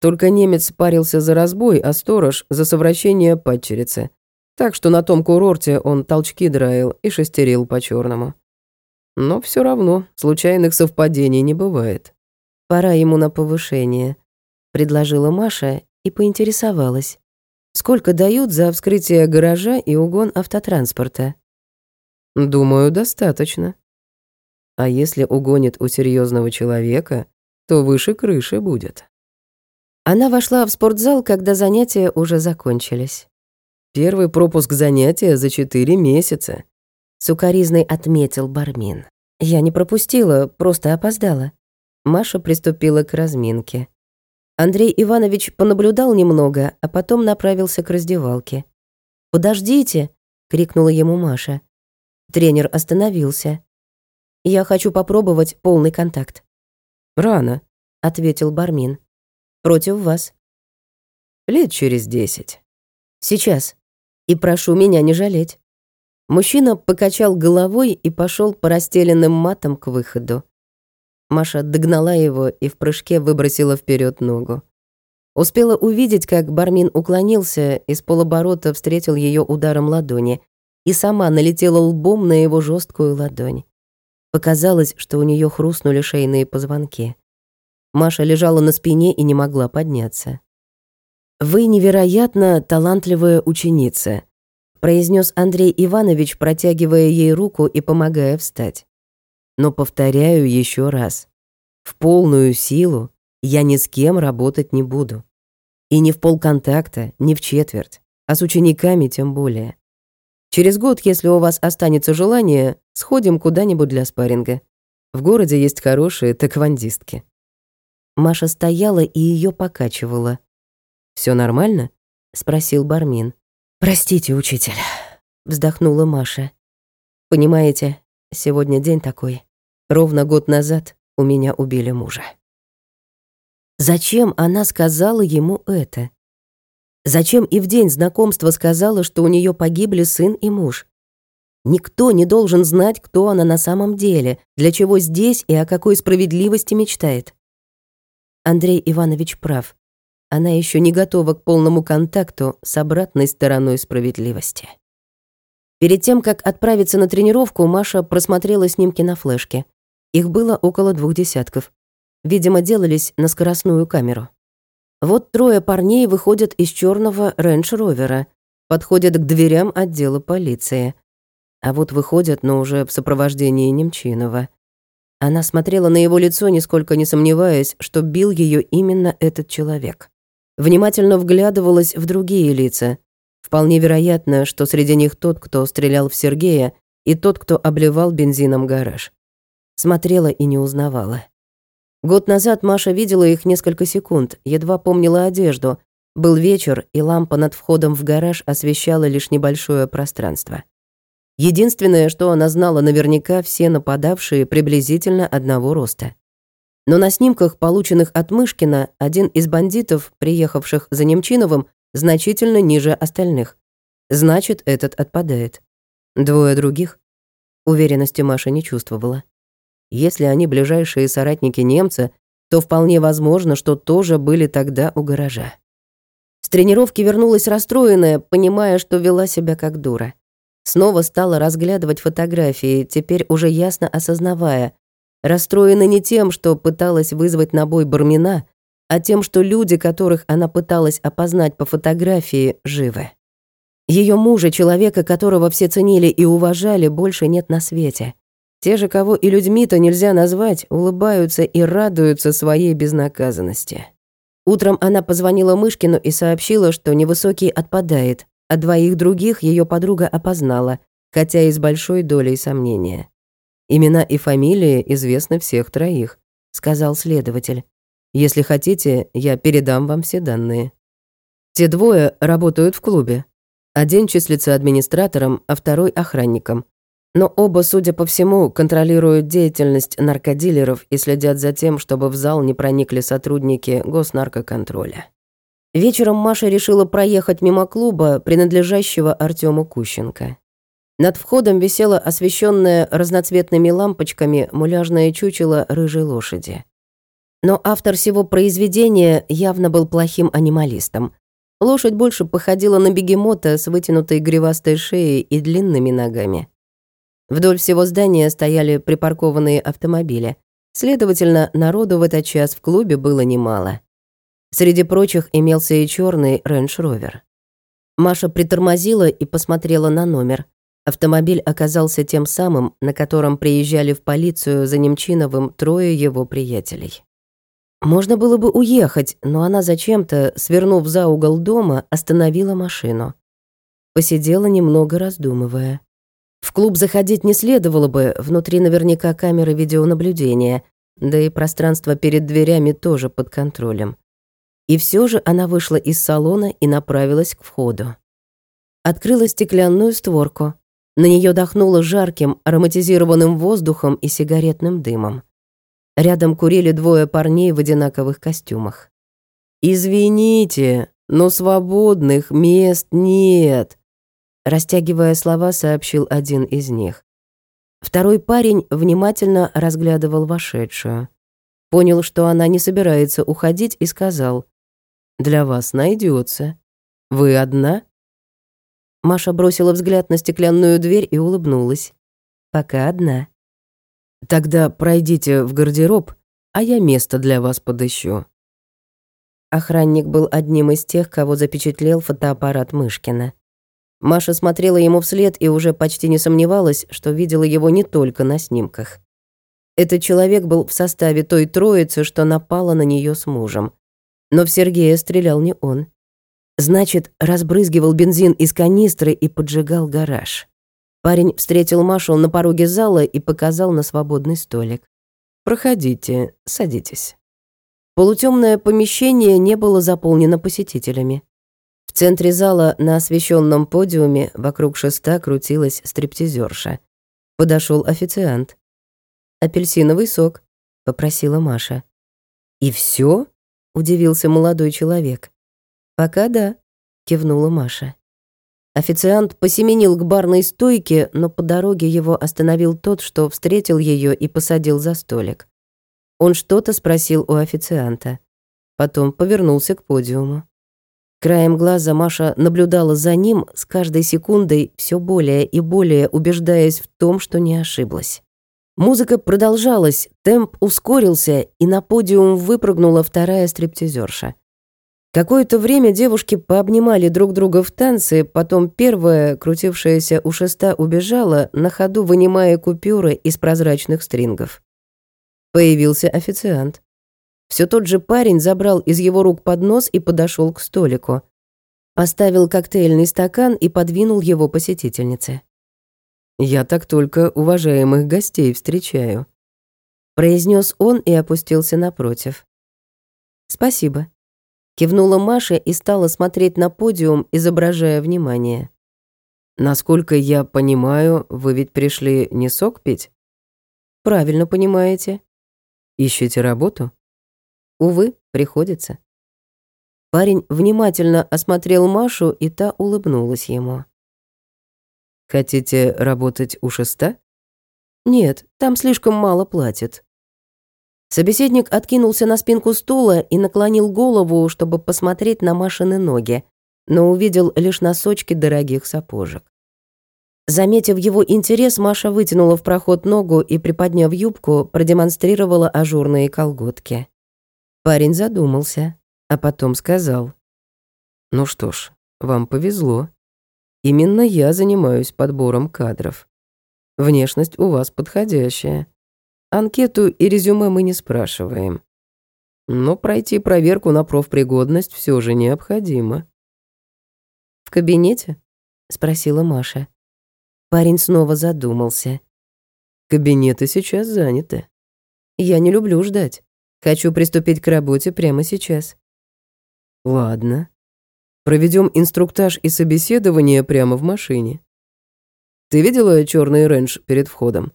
Только немец парился за разбой, а сторож — за совращение падчерицы. Так что на том курорте он толчки драил и шестерил по черному. Но все равно случайных совпадений не бывает. «Пора ему на повышение», — предложила Маша и поинтересовалась. Сколько дают за вскрытие гаража и угон автотранспорта? Думаю, достаточно. А если угонит у серьезного человека, то выше крыши будет. Она вошла в спортзал, когда занятия уже закончились. Первый пропуск занятия за четыре месяца. Сукаризный отметил Бармин. Я не пропустила, просто опоздала. Маша приступила к разминке. Андрей Иванович понаблюдал немного, а потом направился к раздевалке. «Подождите!» — крикнула ему Маша. Тренер остановился. «Я хочу попробовать полный контакт». «Рано», — ответил Бармин. «Против вас». «Лет через десять». «Сейчас. И прошу меня не жалеть». Мужчина покачал головой и пошел по расстеленным матам к выходу. Маша догнала его и в прыжке выбросила вперед ногу. Успела увидеть, как Бармин уклонился и с полоборота встретил ее ударом ладони и сама налетела лбом на его жесткую ладонь. Показалось, что у нее хрустнули шейные позвонки. Маша лежала на спине и не могла подняться. «Вы невероятно талантливая ученица», произнес Андрей Иванович, протягивая ей руку и помогая встать. Но повторяю еще раз. В полную силу я ни с кем работать не буду. И не в полконтакта, не в четверть, а с учениками тем более. Через год, если у вас останется желание, сходим куда-нибудь для спарринга. В городе есть хорошие таквандистки. Маша стояла и ее покачивала. Все нормально?» — спросил Бармин. «Простите, учитель», — вздохнула Маша. «Понимаете, Сегодня день такой. Ровно год назад у меня убили мужа. Зачем она сказала ему это? Зачем и в день знакомства сказала, что у нее погибли сын и муж? Никто не должен знать, кто она на самом деле, для чего здесь и о какой справедливости мечтает. Андрей Иванович прав. Она еще не готова к полному контакту с обратной стороной справедливости. Перед тем, как отправиться на тренировку, Маша просмотрела снимки на флешке. Их было около двух десятков. Видимо, делались на скоростную камеру. Вот трое парней выходят из черного рейндж-ровера, подходят к дверям отдела полиции. А вот выходят, но уже в сопровождении Немчинова. Она смотрела на его лицо, нисколько не сомневаясь, что бил ее именно этот человек. Внимательно вглядывалась в другие лица, Вполне вероятно, что среди них тот, кто стрелял в Сергея, и тот, кто обливал бензином гараж. Смотрела и не узнавала. Год назад Маша видела их несколько секунд, едва помнила одежду. Был вечер, и лампа над входом в гараж освещала лишь небольшое пространство. Единственное, что она знала наверняка, все нападавшие приблизительно одного роста. Но на снимках, полученных от Мышкина, один из бандитов, приехавших за Немчиновым, значительно ниже остальных. Значит, этот отпадает. Двое других? Уверенности Маша не чувствовала. Если они ближайшие соратники немца, то вполне возможно, что тоже были тогда у гаража. С тренировки вернулась расстроенная, понимая, что вела себя как дура. Снова стала разглядывать фотографии, теперь уже ясно осознавая. Расстроена не тем, что пыталась вызвать на бой Бармина, а тем, что люди, которых она пыталась опознать по фотографии, живы. Ее мужа, человека, которого все ценили и уважали, больше нет на свете. Те же, кого и людьми-то нельзя назвать, улыбаются и радуются своей безнаказанности. Утром она позвонила Мышкину и сообщила, что невысокий отпадает, а двоих других ее подруга опознала, хотя и с большой долей сомнения. «Имена и фамилии известны всех троих», — сказал следователь. Если хотите, я передам вам все данные. Те двое работают в клубе. Один числится администратором, а второй — охранником. Но оба, судя по всему, контролируют деятельность наркодилеров и следят за тем, чтобы в зал не проникли сотрудники госнаркоконтроля. Вечером Маша решила проехать мимо клуба, принадлежащего Артему Кущенко. Над входом висело освещенное разноцветными лампочками муляжное чучело рыжей лошади. Но автор всего произведения явно был плохим анималистом. Лошадь больше походила на бегемота с вытянутой гривастой шеей и длинными ногами. Вдоль всего здания стояли припаркованные автомобили. Следовательно, народу в этот час в клубе было немало. Среди прочих имелся и черный рейндж-ровер. Маша притормозила и посмотрела на номер. Автомобиль оказался тем самым, на котором приезжали в полицию за Немчиновым трое его приятелей. Можно было бы уехать, но она зачем-то, свернув за угол дома, остановила машину. Посидела немного, раздумывая. В клуб заходить не следовало бы, внутри наверняка камеры видеонаблюдения, да и пространство перед дверями тоже под контролем. И все же она вышла из салона и направилась к входу. Открыла стеклянную створку. На нее дохнуло жарким, ароматизированным воздухом и сигаретным дымом. Рядом курили двое парней в одинаковых костюмах. «Извините, но свободных мест нет», Растягивая слова, сообщил один из них. Второй парень внимательно разглядывал вошедшую. Понял, что она не собирается уходить, и сказал, «Для вас найдется. Вы одна?» Маша бросила взгляд на стеклянную дверь и улыбнулась. «Пока одна». «Тогда пройдите в гардероб, а я место для вас подыщу». Охранник был одним из тех, кого запечатлел фотоаппарат Мышкина. Маша смотрела ему вслед и уже почти не сомневалась, что видела его не только на снимках. Этот человек был в составе той троицы, что напала на нее с мужем. Но в Сергея стрелял не он. Значит, разбрызгивал бензин из канистры и поджигал гараж. Парень встретил Машу на пороге зала и показал на свободный столик. «Проходите, садитесь». Полутемное помещение не было заполнено посетителями. В центре зала на освещенном подиуме вокруг шеста крутилась стриптизерша. Подошел официант. «Апельсиновый сок», — попросила Маша. «И все? удивился молодой человек. «Пока да», — кивнула Маша. Официант посеменил к барной стойке, но по дороге его остановил тот, что встретил ее и посадил за столик. Он что-то спросил у официанта. Потом повернулся к подиуму. Краем глаза Маша наблюдала за ним с каждой секундой, все более и более убеждаясь в том, что не ошиблась. Музыка продолжалась, темп ускорился, и на подиум выпрыгнула вторая стриптизерша. Какое-то время девушки пообнимали друг друга в танце, потом первая, крутившаяся у шеста, убежала, на ходу вынимая купюры из прозрачных стрингов. Появился официант. Все тот же парень забрал из его рук поднос и подошел к столику. Поставил коктейльный стакан и подвинул его посетительнице. «Я так только уважаемых гостей встречаю», — произнес он и опустился напротив. «Спасибо», — кивнула Маша и стала смотреть на подиум, изображая внимание. «Насколько я понимаю, вы ведь пришли не сок пить?» «Правильно понимаете». «Ищете работу?» Увы, приходится. Парень внимательно осмотрел Машу, и та улыбнулась ему. «Хотите работать у шеста?» «Нет, там слишком мало платят». Собеседник откинулся на спинку стула и наклонил голову, чтобы посмотреть на Машины ноги, но увидел лишь носочки дорогих сапожек. Заметив его интерес, Маша вытянула в проход ногу и, приподняв юбку, продемонстрировала ажурные колготки. Парень задумался, а потом сказал. «Ну что ж, вам повезло. Именно я занимаюсь подбором кадров. Внешность у вас подходящая. Анкету и резюме мы не спрашиваем. Но пройти проверку на профпригодность все же необходимо». «В кабинете?» — спросила Маша. Парень снова задумался. «Кабинеты сейчас заняты. Я не люблю ждать. Хочу приступить к работе прямо сейчас. Ладно. Проведем инструктаж и собеседование прямо в машине. Ты видела черный рейндж перед входом?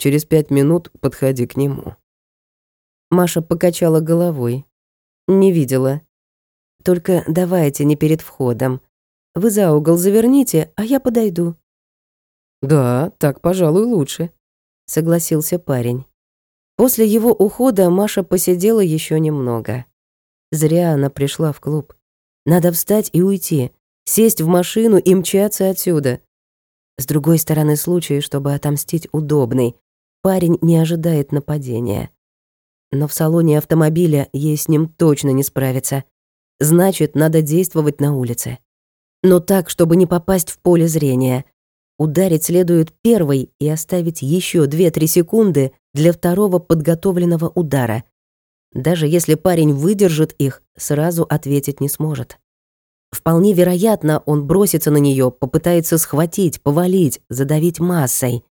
Через пять минут подходи к нему. Маша покачала головой. Не видела. Только давайте не перед входом. Вы за угол заверните, а я подойду. «Да, так, пожалуй, лучше», — согласился парень. После его ухода Маша посидела еще немного. Зря она пришла в клуб. Надо встать и уйти, сесть в машину и мчаться отсюда. С другой стороны, случай, чтобы отомстить удобный. Парень не ожидает нападения. Но в салоне автомобиля ей с ним точно не справиться. Значит, надо действовать на улице. Но так, чтобы не попасть в поле зрения. Ударить следует первой и оставить еще 2-3 секунды для второго подготовленного удара. Даже если парень выдержит их, сразу ответить не сможет. Вполне вероятно, он бросится на нее, попытается схватить, повалить, задавить массой.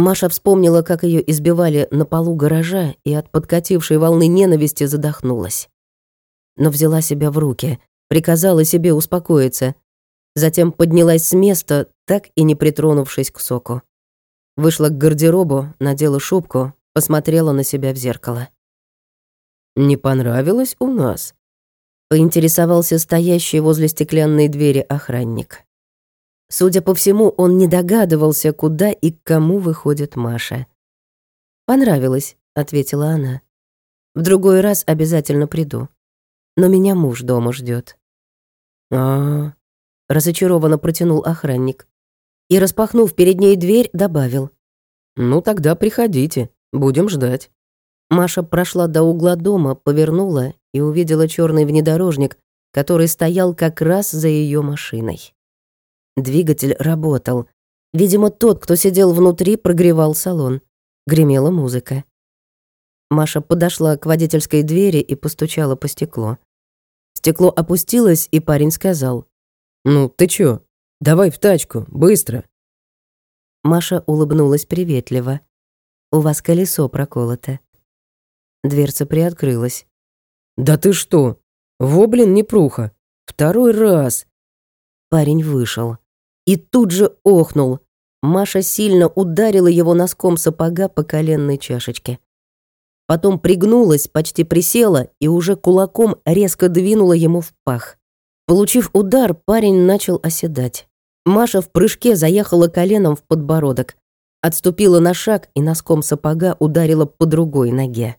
Маша вспомнила, как ее избивали на полу гаража и от подкатившей волны ненависти задохнулась. Но взяла себя в руки, приказала себе успокоиться, Затем поднялась с места, так и не притронувшись к соку. Вышла к гардеробу, надела шубку, посмотрела на себя в зеркало. «Не понравилось у нас?» Поинтересовался стоящий возле стеклянной двери охранник. Судя по всему, он не догадывался, куда и к кому выходит Маша. «Понравилось», — ответила она. «В другой раз обязательно приду. Но меня муж дома ждет. «А, разочарованно протянул охранник. И, распахнув перед ней дверь, добавил. «Ну тогда приходите, будем ждать». Маша прошла до угла дома, повернула и увидела черный внедорожник, который стоял как раз за ее машиной. Двигатель работал. Видимо, тот, кто сидел внутри, прогревал салон. Гремела музыка. Маша подошла к водительской двери и постучала по стеклу. Стекло опустилось, и парень сказал. «Ну, ты чё? Давай в тачку, быстро!» Маша улыбнулась приветливо. «У вас колесо проколото». Дверца приоткрылась. «Да ты что? Во, блин, непруха! Второй раз!» Парень вышел. И тут же охнул. Маша сильно ударила его носком сапога по коленной чашечке. Потом пригнулась, почти присела и уже кулаком резко двинула ему в пах. Получив удар, парень начал оседать. Маша в прыжке заехала коленом в подбородок, отступила на шаг и носком сапога ударила по другой ноге.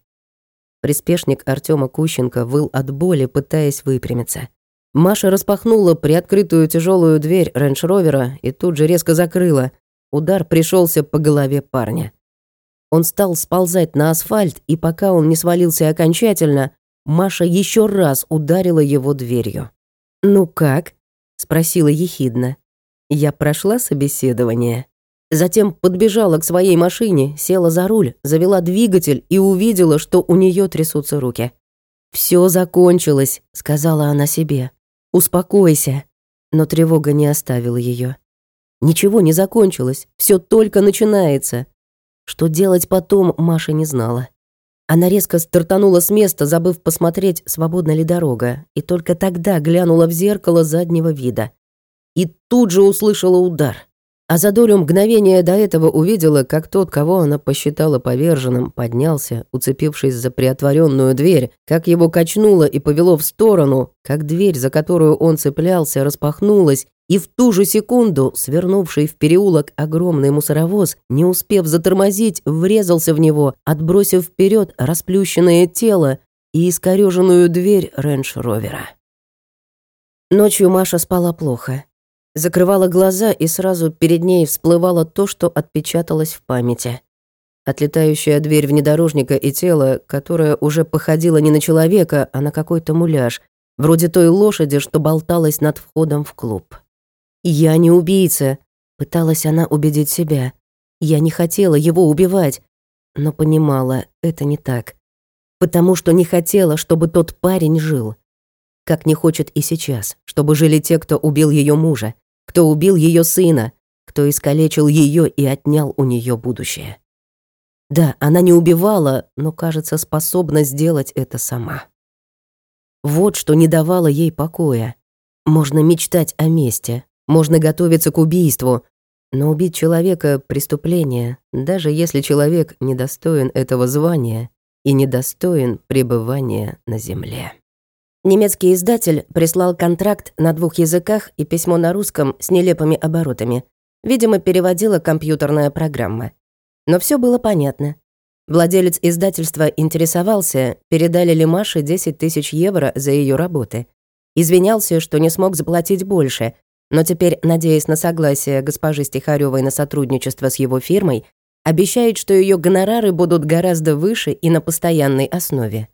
Приспешник Артема Кущенко выл от боли, пытаясь выпрямиться. Маша распахнула приоткрытую тяжелую дверь рейндж-ровера и тут же резко закрыла. Удар пришелся по голове парня. Он стал сползать на асфальт, и пока он не свалился окончательно, Маша еще раз ударила его дверью. «Ну как?» — спросила ехидно. Я прошла собеседование. Затем подбежала к своей машине, села за руль, завела двигатель и увидела, что у нее трясутся руки. Все закончилось», — сказала она себе. «Успокойся». Но тревога не оставила ее. Ничего не закончилось, все только начинается. Что делать потом, Маша не знала. Она резко стартанула с места, забыв посмотреть, свободна ли дорога, и только тогда глянула в зеркало заднего вида. И тут же услышала удар. А за долю мгновения до этого увидела, как тот, кого она посчитала поверженным, поднялся, уцепившись за приотворенную дверь, как его качнуло и повело в сторону, как дверь, за которую он цеплялся, распахнулась, и в ту же секунду, свернувший в переулок огромный мусоровоз, не успев затормозить, врезался в него, отбросив вперед расплющенное тело и искореженную дверь рейндж-ровера. Ночью Маша спала плохо. Закрывала глаза, и сразу перед ней всплывало то, что отпечаталось в памяти. Отлетающая дверь внедорожника и тело, которое уже походило не на человека, а на какой-то муляж, вроде той лошади, что болталась над входом в клуб. «Я не убийца», — пыталась она убедить себя. «Я не хотела его убивать», но понимала, это не так. Потому что не хотела, чтобы тот парень жил. Как не хочет и сейчас, чтобы жили те, кто убил ее мужа, кто убил ее сына, кто искалечил ее и отнял у нее будущее. Да, она не убивала, но, кажется, способна сделать это сама. Вот что не давало ей покоя. Можно мечтать о месте, можно готовиться к убийству, но убить человека — преступление, даже если человек недостоин этого звания и недостоин пребывания на земле. Немецкий издатель прислал контракт на двух языках и письмо на русском с нелепыми оборотами. Видимо, переводила компьютерная программа. Но все было понятно. Владелец издательства интересовался, передали ли Маше 10 тысяч евро за ее работы. Извинялся, что не смог заплатить больше, но теперь, надеясь на согласие госпожи Стихарёвой на сотрудничество с его фирмой, обещает, что ее гонорары будут гораздо выше и на постоянной основе.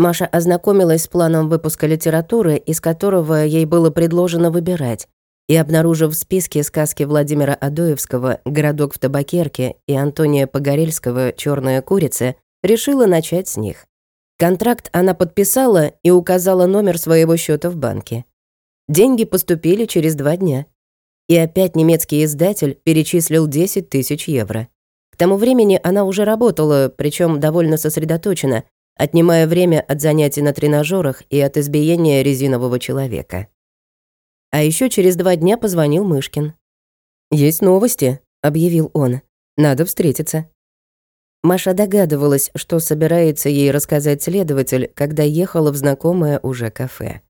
Маша ознакомилась с планом выпуска литературы, из которого ей было предложено выбирать, и, обнаружив в списке сказки Владимира Адоевского «Городок в табакерке» и Антония Погорельского «Черная курица», решила начать с них. Контракт она подписала и указала номер своего счета в банке. Деньги поступили через два дня. И опять немецкий издатель перечислил 10 тысяч евро. К тому времени она уже работала, причем довольно сосредоточена, отнимая время от занятий на тренажерах и от избиения резинового человека. А еще через два дня позвонил Мышкин. «Есть новости», — объявил он. «Надо встретиться». Маша догадывалась, что собирается ей рассказать следователь, когда ехала в знакомое уже кафе.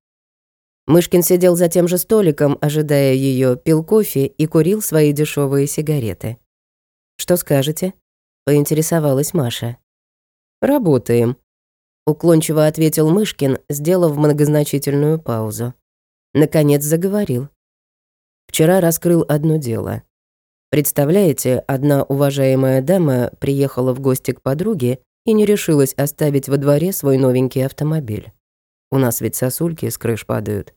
Мышкин сидел за тем же столиком, ожидая ее, пил кофе и курил свои дешевые сигареты. «Что скажете?» — поинтересовалась Маша. «Работаем», — уклончиво ответил Мышкин, сделав многозначительную паузу. Наконец заговорил. «Вчера раскрыл одно дело. Представляете, одна уважаемая дама приехала в гости к подруге и не решилась оставить во дворе свой новенький автомобиль. У нас ведь сосульки с крыш падают.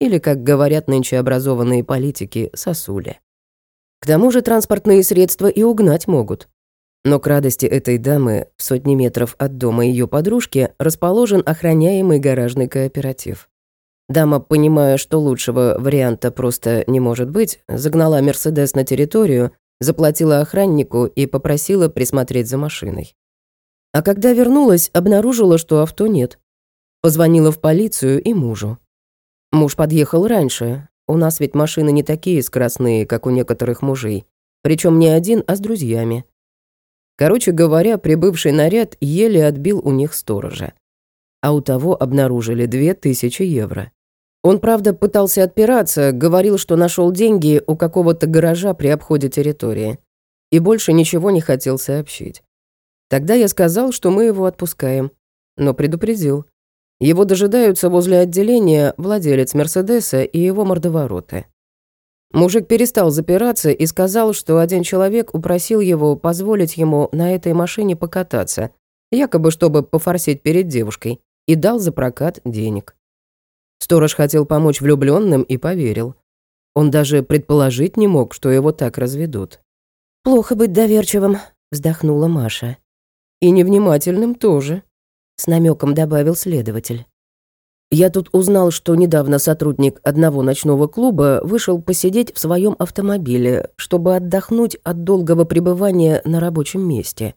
Или, как говорят нынче образованные политики, сосули. К тому же транспортные средства и угнать могут. Но к радости этой дамы в сотни метров от дома ее подружки расположен охраняемый гаражный кооператив. Дама, понимая, что лучшего варианта просто не может быть, загнала «Мерседес» на территорию, заплатила охраннику и попросила присмотреть за машиной. А когда вернулась, обнаружила, что авто нет. Позвонила в полицию и мужу. Муж подъехал раньше. У нас ведь машины не такие скоростные, как у некоторых мужей. Причем не один, а с друзьями. Короче говоря, прибывший наряд еле отбил у них сторожа. А у того обнаружили две тысячи евро. Он, правда, пытался отпираться, говорил, что нашел деньги у какого-то гаража при обходе территории. И больше ничего не хотел сообщить. Тогда я сказал, что мы его отпускаем. Но предупредил. Его дожидаются возле отделения владелец Мерседеса и его мордовороты. Мужик перестал запираться и сказал, что один человек упросил его позволить ему на этой машине покататься, якобы чтобы пофорсить перед девушкой, и дал за прокат денег. Сторож хотел помочь влюбленным и поверил. Он даже предположить не мог, что его так разведут. «Плохо быть доверчивым», — вздохнула Маша. «И невнимательным тоже», с намеком добавил следователь. Я тут узнал, что недавно сотрудник одного ночного клуба вышел посидеть в своем автомобиле, чтобы отдохнуть от долгого пребывания на рабочем месте.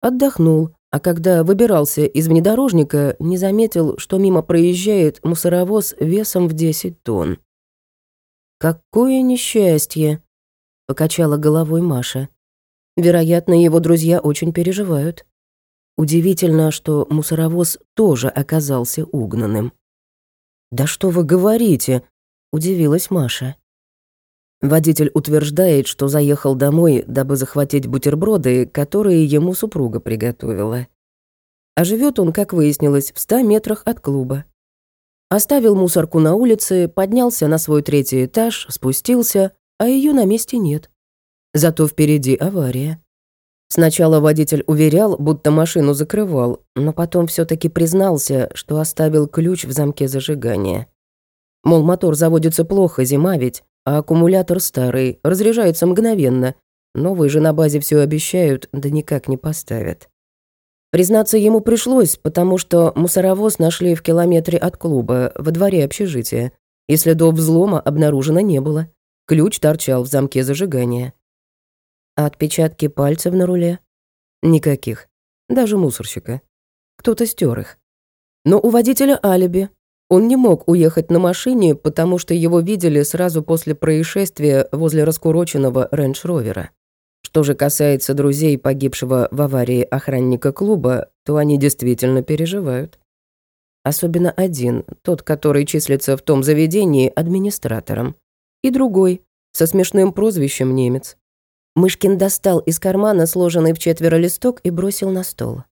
Отдохнул, а когда выбирался из внедорожника, не заметил, что мимо проезжает мусоровоз весом в 10 тонн. «Какое несчастье!» — покачала головой Маша. «Вероятно, его друзья очень переживают». Удивительно, что мусоровоз тоже оказался угнанным. «Да что вы говорите?» — удивилась Маша. Водитель утверждает, что заехал домой, дабы захватить бутерброды, которые ему супруга приготовила. А живет он, как выяснилось, в ста метрах от клуба. Оставил мусорку на улице, поднялся на свой третий этаж, спустился, а ее на месте нет. Зато впереди авария. Сначала водитель уверял, будто машину закрывал, но потом все таки признался, что оставил ключ в замке зажигания. Мол, мотор заводится плохо, зима ведь, а аккумулятор старый, разряжается мгновенно. Новые же на базе все обещают, да никак не поставят. Признаться ему пришлось, потому что мусоровоз нашли в километре от клуба, во дворе общежития, и следов взлома обнаружено не было. Ключ торчал в замке зажигания. А отпечатки пальцев на руле? Никаких. Даже мусорщика. Кто-то стер их. Но у водителя алиби. Он не мог уехать на машине, потому что его видели сразу после происшествия возле раскуроченного рейндж-ровера. Что же касается друзей погибшего в аварии охранника клуба, то они действительно переживают. Особенно один, тот, который числится в том заведении администратором. И другой, со смешным прозвищем «Немец». Мышкин достал из кармана сложенный в четверо листок и бросил на стол.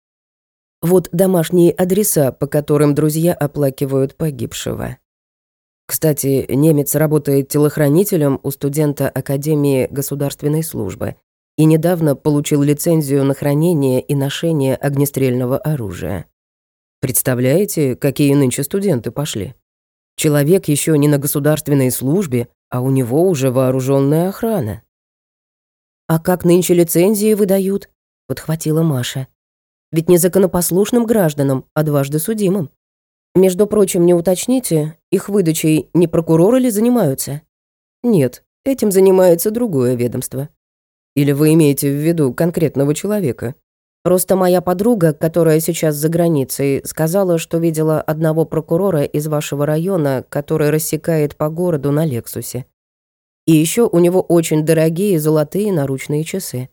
Вот домашние адреса, по которым друзья оплакивают погибшего. Кстати, немец работает телохранителем у студента Академии государственной службы и недавно получил лицензию на хранение и ношение огнестрельного оружия. Представляете, какие нынче студенты пошли? Человек еще не на государственной службе, а у него уже вооруженная охрана. «А как нынче лицензии выдают?» — подхватила Маша. «Ведь не законопослушным гражданам, а дважды судимым. Между прочим, не уточните, их выдачей не прокуроры ли занимаются?» «Нет, этим занимается другое ведомство», или вы имеете в виду конкретного человека? Просто моя подруга, которая сейчас за границей, сказала, что видела одного прокурора из вашего района, который рассекает по городу на Лексусе. И еще у него очень дорогие золотые наручные часы.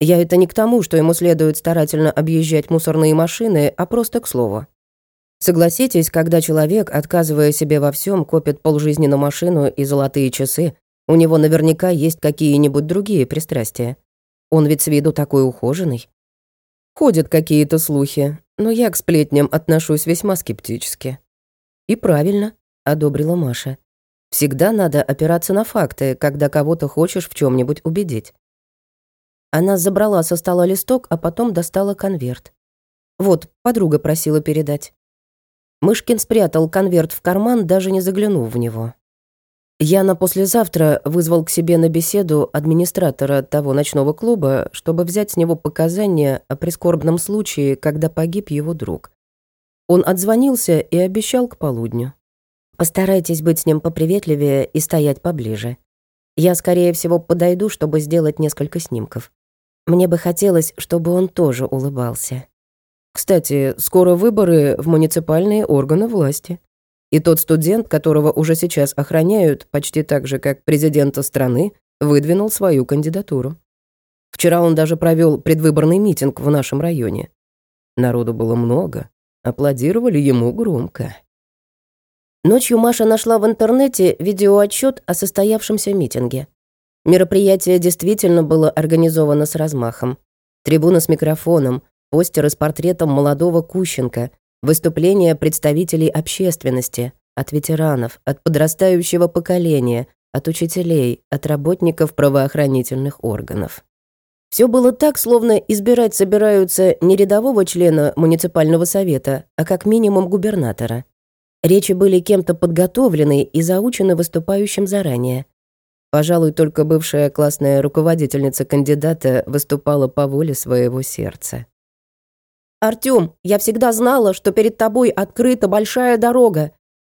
Я это не к тому, что ему следует старательно объезжать мусорные машины, а просто к слову. Согласитесь, когда человек, отказывая себе во всем, копит полжизни на машину и золотые часы, у него наверняка есть какие-нибудь другие пристрастия. Он ведь с виду такой ухоженный. Ходят какие-то слухи, но я к сплетням отношусь весьма скептически. И правильно, одобрила Маша. Всегда надо опираться на факты, когда кого-то хочешь в чем нибудь убедить. Она забрала со стола листок, а потом достала конверт. Вот, подруга просила передать. Мышкин спрятал конверт в карман, даже не заглянув в него. Я на послезавтра вызвал к себе на беседу администратора того ночного клуба, чтобы взять с него показания о прискорбном случае, когда погиб его друг. Он отзвонился и обещал к полудню. Постарайтесь быть с ним поприветливее и стоять поближе. Я, скорее всего, подойду, чтобы сделать несколько снимков. Мне бы хотелось, чтобы он тоже улыбался. Кстати, скоро выборы в муниципальные органы власти. И тот студент, которого уже сейчас охраняют, почти так же, как президента страны, выдвинул свою кандидатуру. Вчера он даже провел предвыборный митинг в нашем районе. Народу было много, аплодировали ему громко. Ночью Маша нашла в интернете видеоотчет о состоявшемся митинге. Мероприятие действительно было организовано с размахом. Трибуна с микрофоном, постеры с портретом молодого Кущенко, Выступления представителей общественности, от ветеранов, от подрастающего поколения, от учителей, от работников правоохранительных органов. Все было так, словно избирать собираются не рядового члена муниципального совета, а как минимум губернатора. Речи были кем-то подготовлены и заучены выступающим заранее. Пожалуй, только бывшая классная руководительница кандидата выступала по воле своего сердца. «Артём, я всегда знала, что перед тобой открыта большая дорога!»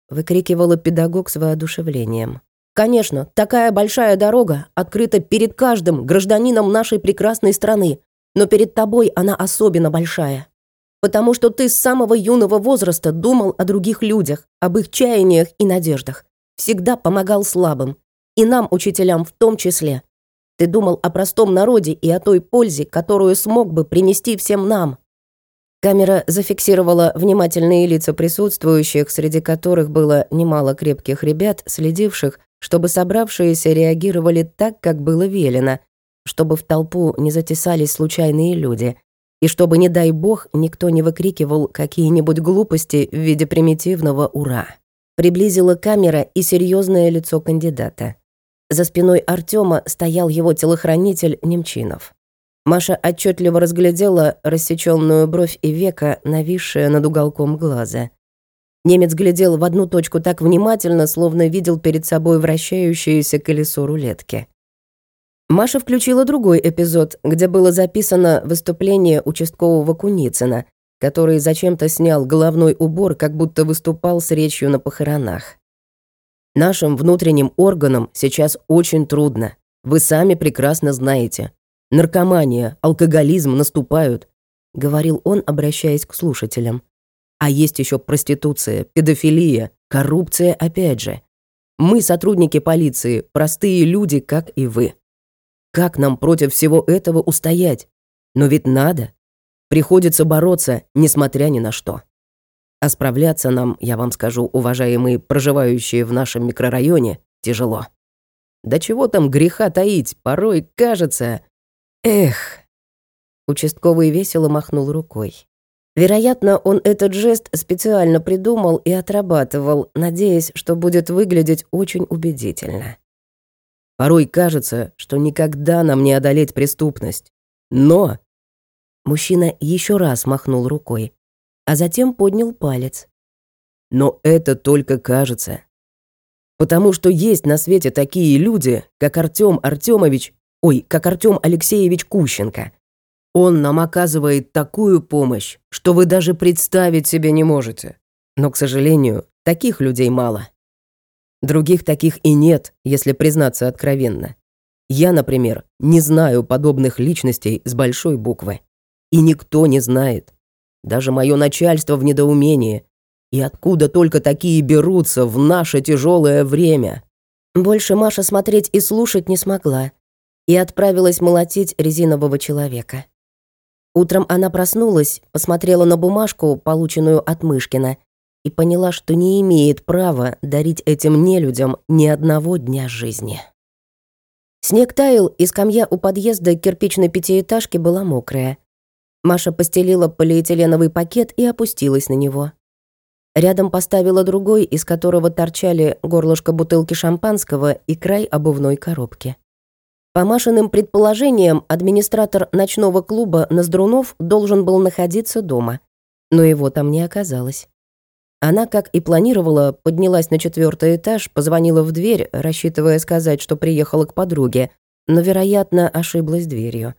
выкрикивала педагог с воодушевлением. «Конечно, такая большая дорога открыта перед каждым гражданином нашей прекрасной страны, но перед тобой она особенно большая. Потому что ты с самого юного возраста думал о других людях, об их чаяниях и надеждах. Всегда помогал слабым. И нам, учителям, в том числе. Ты думал о простом народе и о той пользе, которую смог бы принести всем нам. Камера зафиксировала внимательные лица присутствующих, среди которых было немало крепких ребят, следивших, чтобы собравшиеся реагировали так, как было велено, чтобы в толпу не затесались случайные люди, и чтобы, не дай бог, никто не выкрикивал какие-нибудь глупости в виде примитивного «Ура!». Приблизила камера и серьезное лицо кандидата. За спиной Артема стоял его телохранитель Немчинов. Маша отчетливо разглядела рассеченную бровь и века, нависшее над уголком глаза. Немец глядел в одну точку так внимательно, словно видел перед собой вращающееся колесо рулетки. Маша включила другой эпизод, где было записано выступление участкового Куницына, который зачем-то снял головной убор, как будто выступал с речью на похоронах. «Нашим внутренним органам сейчас очень трудно. Вы сами прекрасно знаете наркомания, алкоголизм наступают», — говорил он, обращаясь к слушателям. «А есть еще проституция, педофилия, коррупция опять же. Мы, сотрудники полиции, простые люди, как и вы. Как нам против всего этого устоять? Но ведь надо. Приходится бороться, несмотря ни на что. А справляться нам, я вам скажу, уважаемые проживающие в нашем микрорайоне, тяжело. Да чего там греха таить, порой кажется... Эх!» Участковый весело махнул рукой. Вероятно, он этот жест специально придумал и отрабатывал, надеясь, что будет выглядеть очень убедительно. Порой кажется, что никогда нам не одолеть преступность. Но... Мужчина еще раз махнул рукой, а затем поднял палец. Но это только кажется. Потому что есть на свете такие люди, как Артём Артёмович, ой, как Артём Алексеевич Кущенко. Он нам оказывает такую помощь, что вы даже представить себе не можете. Но, к сожалению, таких людей мало. Других таких и нет, если признаться откровенно. Я, например, не знаю подобных личностей с большой буквы. И никто не знает. Даже мое начальство в недоумении. И откуда только такие берутся в наше тяжелое время? Больше Маша смотреть и слушать не смогла. И отправилась молотить резинового человека. Утром она проснулась, посмотрела на бумажку, полученную от Мышкина, и поняла, что не имеет права дарить этим нелюдям ни одного дня жизни. Снег таял, и скамья у подъезда кирпичной пятиэтажки была мокрая. Маша постелила полиэтиленовый пакет и опустилась на него. Рядом поставила другой, из которого торчали горлышко бутылки шампанского и край обувной коробки. По Машиным предположениям, администратор ночного клуба Ноздрунов должен был находиться дома, но его там не оказалось. Она, как и планировала, поднялась на четвертый этаж, позвонила в дверь, рассчитывая сказать, что приехала к подруге, но, вероятно, ошиблась дверью.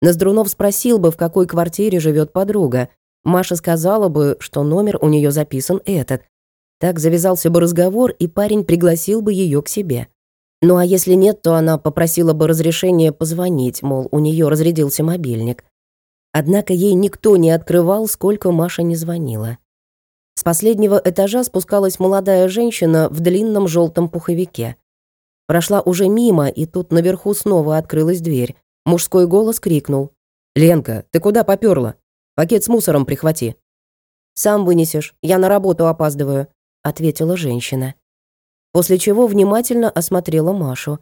Ноздрунов спросил бы, в какой квартире живет подруга. Маша сказала бы, что номер у нее записан этот. Так завязался бы разговор, и парень пригласил бы ее к себе. Ну а если нет, то она попросила бы разрешения позвонить, мол, у нее разрядился мобильник. Однако ей никто не открывал, сколько Маша не звонила. С последнего этажа спускалась молодая женщина в длинном желтом пуховике. Прошла уже мимо, и тут наверху снова открылась дверь. Мужской голос крикнул. «Ленка, ты куда попёрла? Пакет с мусором прихвати». «Сам вынесешь, я на работу опаздываю», — ответила женщина после чего внимательно осмотрела Машу.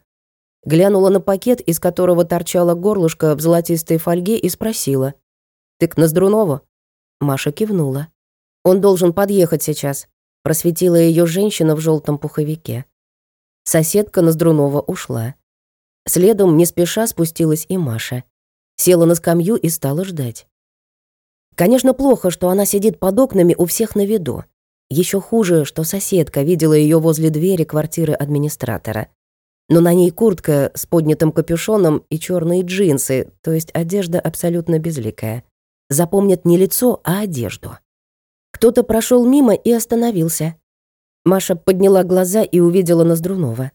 Глянула на пакет, из которого торчало горлышко в золотистой фольге и спросила. «Ты к Ноздрунову?» Маша кивнула. «Он должен подъехать сейчас», — просветила ее женщина в желтом пуховике. Соседка Ноздрунова ушла. Следом не спеша спустилась и Маша. Села на скамью и стала ждать. Конечно, плохо, что она сидит под окнами у всех на виду. Еще хуже, что соседка видела ее возле двери квартиры администратора. Но на ней куртка с поднятым капюшоном и черные джинсы, то есть одежда абсолютно безликая. Запомнят не лицо, а одежду. Кто-то прошел мимо и остановился. Маша подняла глаза и увидела Ноздрунова.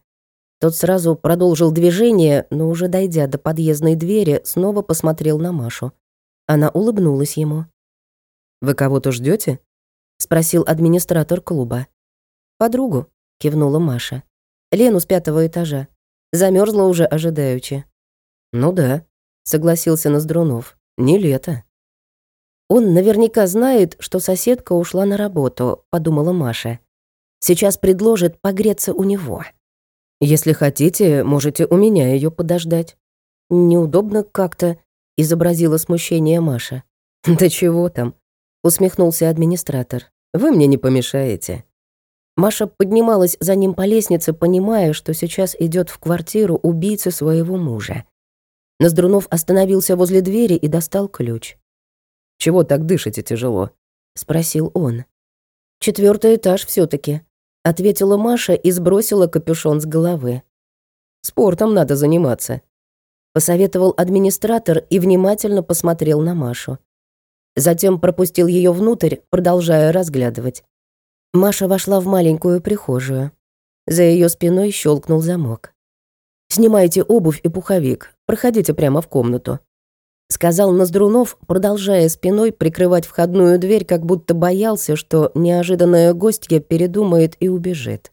Тот сразу продолжил движение, но уже дойдя до подъездной двери, снова посмотрел на Машу. Она улыбнулась ему. «Вы кого-то ждете? спросил администратор клуба. Подругу, кивнула Маша. Лену с пятого этажа. Замерзла уже ожидаючи. Ну да, согласился Ноздрунов. Не лето. Он наверняка знает, что соседка ушла на работу, подумала Маша. Сейчас предложит погреться у него. Если хотите, можете у меня ее подождать. Неудобно как-то, изобразила смущение Маша. Да чего там? усмехнулся администратор. Вы мне не помешаете». Маша поднималась за ним по лестнице, понимая, что сейчас идет в квартиру убийцы своего мужа. Ноздрунов остановился возле двери и достал ключ. «Чего так дышите тяжело?» — спросил он. Четвертый этаж все таки ответила Маша и сбросила капюшон с головы. «Спортом надо заниматься», — посоветовал администратор и внимательно посмотрел на Машу. Затем пропустил ее внутрь, продолжая разглядывать. Маша вошла в маленькую прихожую. За ее спиной щелкнул замок. «Снимайте обувь и пуховик, проходите прямо в комнату», сказал Ноздрунов, продолжая спиной прикрывать входную дверь, как будто боялся, что неожиданная гостья передумает и убежит.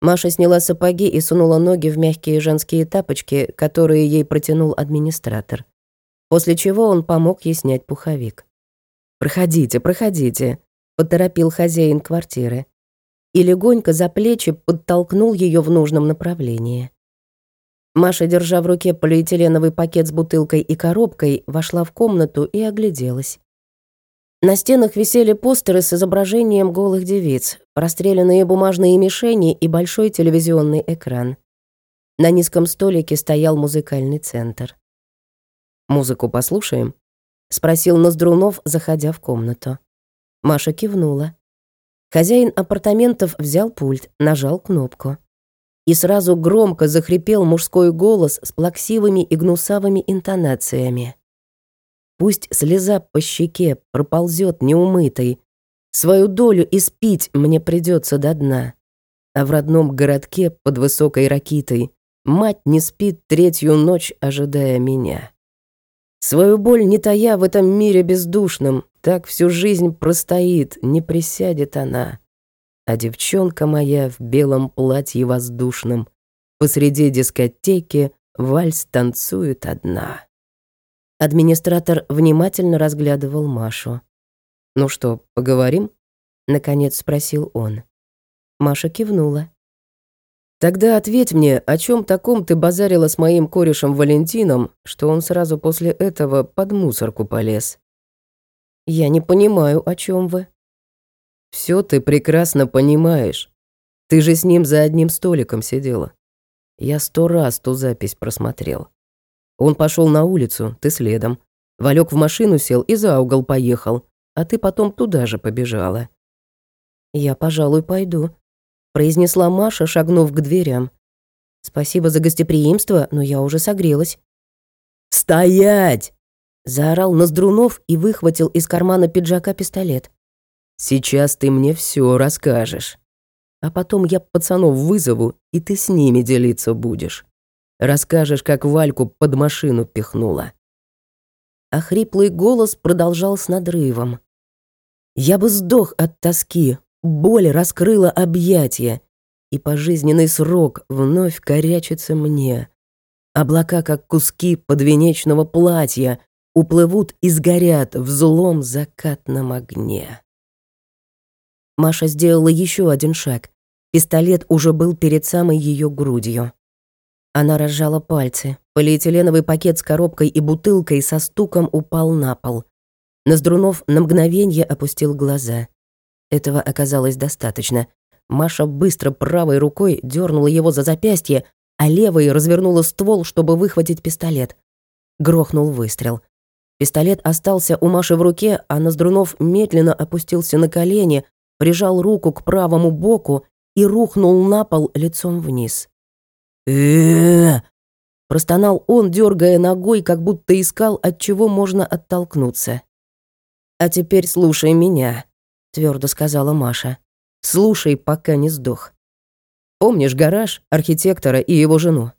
Маша сняла сапоги и сунула ноги в мягкие женские тапочки, которые ей протянул администратор после чего он помог ей снять пуховик. «Проходите, проходите», — поторопил хозяин квартиры. И легонько за плечи подтолкнул ее в нужном направлении. Маша, держа в руке полиэтиленовый пакет с бутылкой и коробкой, вошла в комнату и огляделась. На стенах висели постеры с изображением голых девиц, простреленные бумажные мишени и большой телевизионный экран. На низком столике стоял музыкальный центр. «Музыку послушаем?» — спросил Ноздрунов, заходя в комнату. Маша кивнула. Хозяин апартаментов взял пульт, нажал кнопку и сразу громко захрипел мужской голос с плаксивыми и гнусавыми интонациями. Пусть слеза по щеке проползет неумытой, свою долю испить мне придется до дна. А в родном городке под высокой ракитой мать не спит третью ночь, ожидая меня. Свою боль не тая в этом мире бездушном, так всю жизнь простоит, не присядет она а девчонка моя в белом платье воздушном посреди дискотеки вальс танцует одна. Администратор внимательно разглядывал Машу. «Ну что, поговорим?» — наконец спросил он. Маша кивнула. «Тогда ответь мне, о чем таком ты базарила с моим корешем Валентином, что он сразу после этого под мусорку полез?» «Я не понимаю, о чем вы», все ты прекрасно понимаешь. Ты же с ним за одним столиком сидела. Я сто раз ту запись просмотрел. Он пошел на улицу, ты следом. Валек в машину сел и за угол поехал, а ты потом туда же побежала. «Я, пожалуй, пойду», — произнесла Маша, шагнув к дверям. «Спасибо за гостеприимство, но я уже согрелась». «Стоять!» — заорал Ноздрунов и выхватил из кармана пиджака пистолет. Сейчас ты мне все расскажешь. А потом я пацанов вызову, и ты с ними делиться будешь. Расскажешь, как Вальку под машину пихнула». А хриплый голос продолжал с надрывом. «Я бы сдох от тоски, боль раскрыла объятия, и пожизненный срок вновь корячится мне. Облака, как куски подвенечного платья, уплывут и сгорят в злом закатном огне». Маша сделала еще один шаг. Пистолет уже был перед самой ее грудью. Она разжала пальцы. Полиэтиленовый пакет с коробкой и бутылкой со стуком упал на пол. Ноздрунов на мгновение опустил глаза. Этого оказалось достаточно. Маша быстро правой рукой дернула его за запястье, а левой развернула ствол, чтобы выхватить пистолет. Грохнул выстрел. Пистолет остался у Маши в руке, а Ноздрунов медленно опустился на колени, прижал руку к правому боку и рухнул на пол лицом вниз. э простонал он, дергая ногой, как будто искал, от чего можно оттолкнуться. «А теперь слушай меня», — твердо сказала Маша. «Слушай, пока не сдох. Помнишь гараж, архитектора и его жену?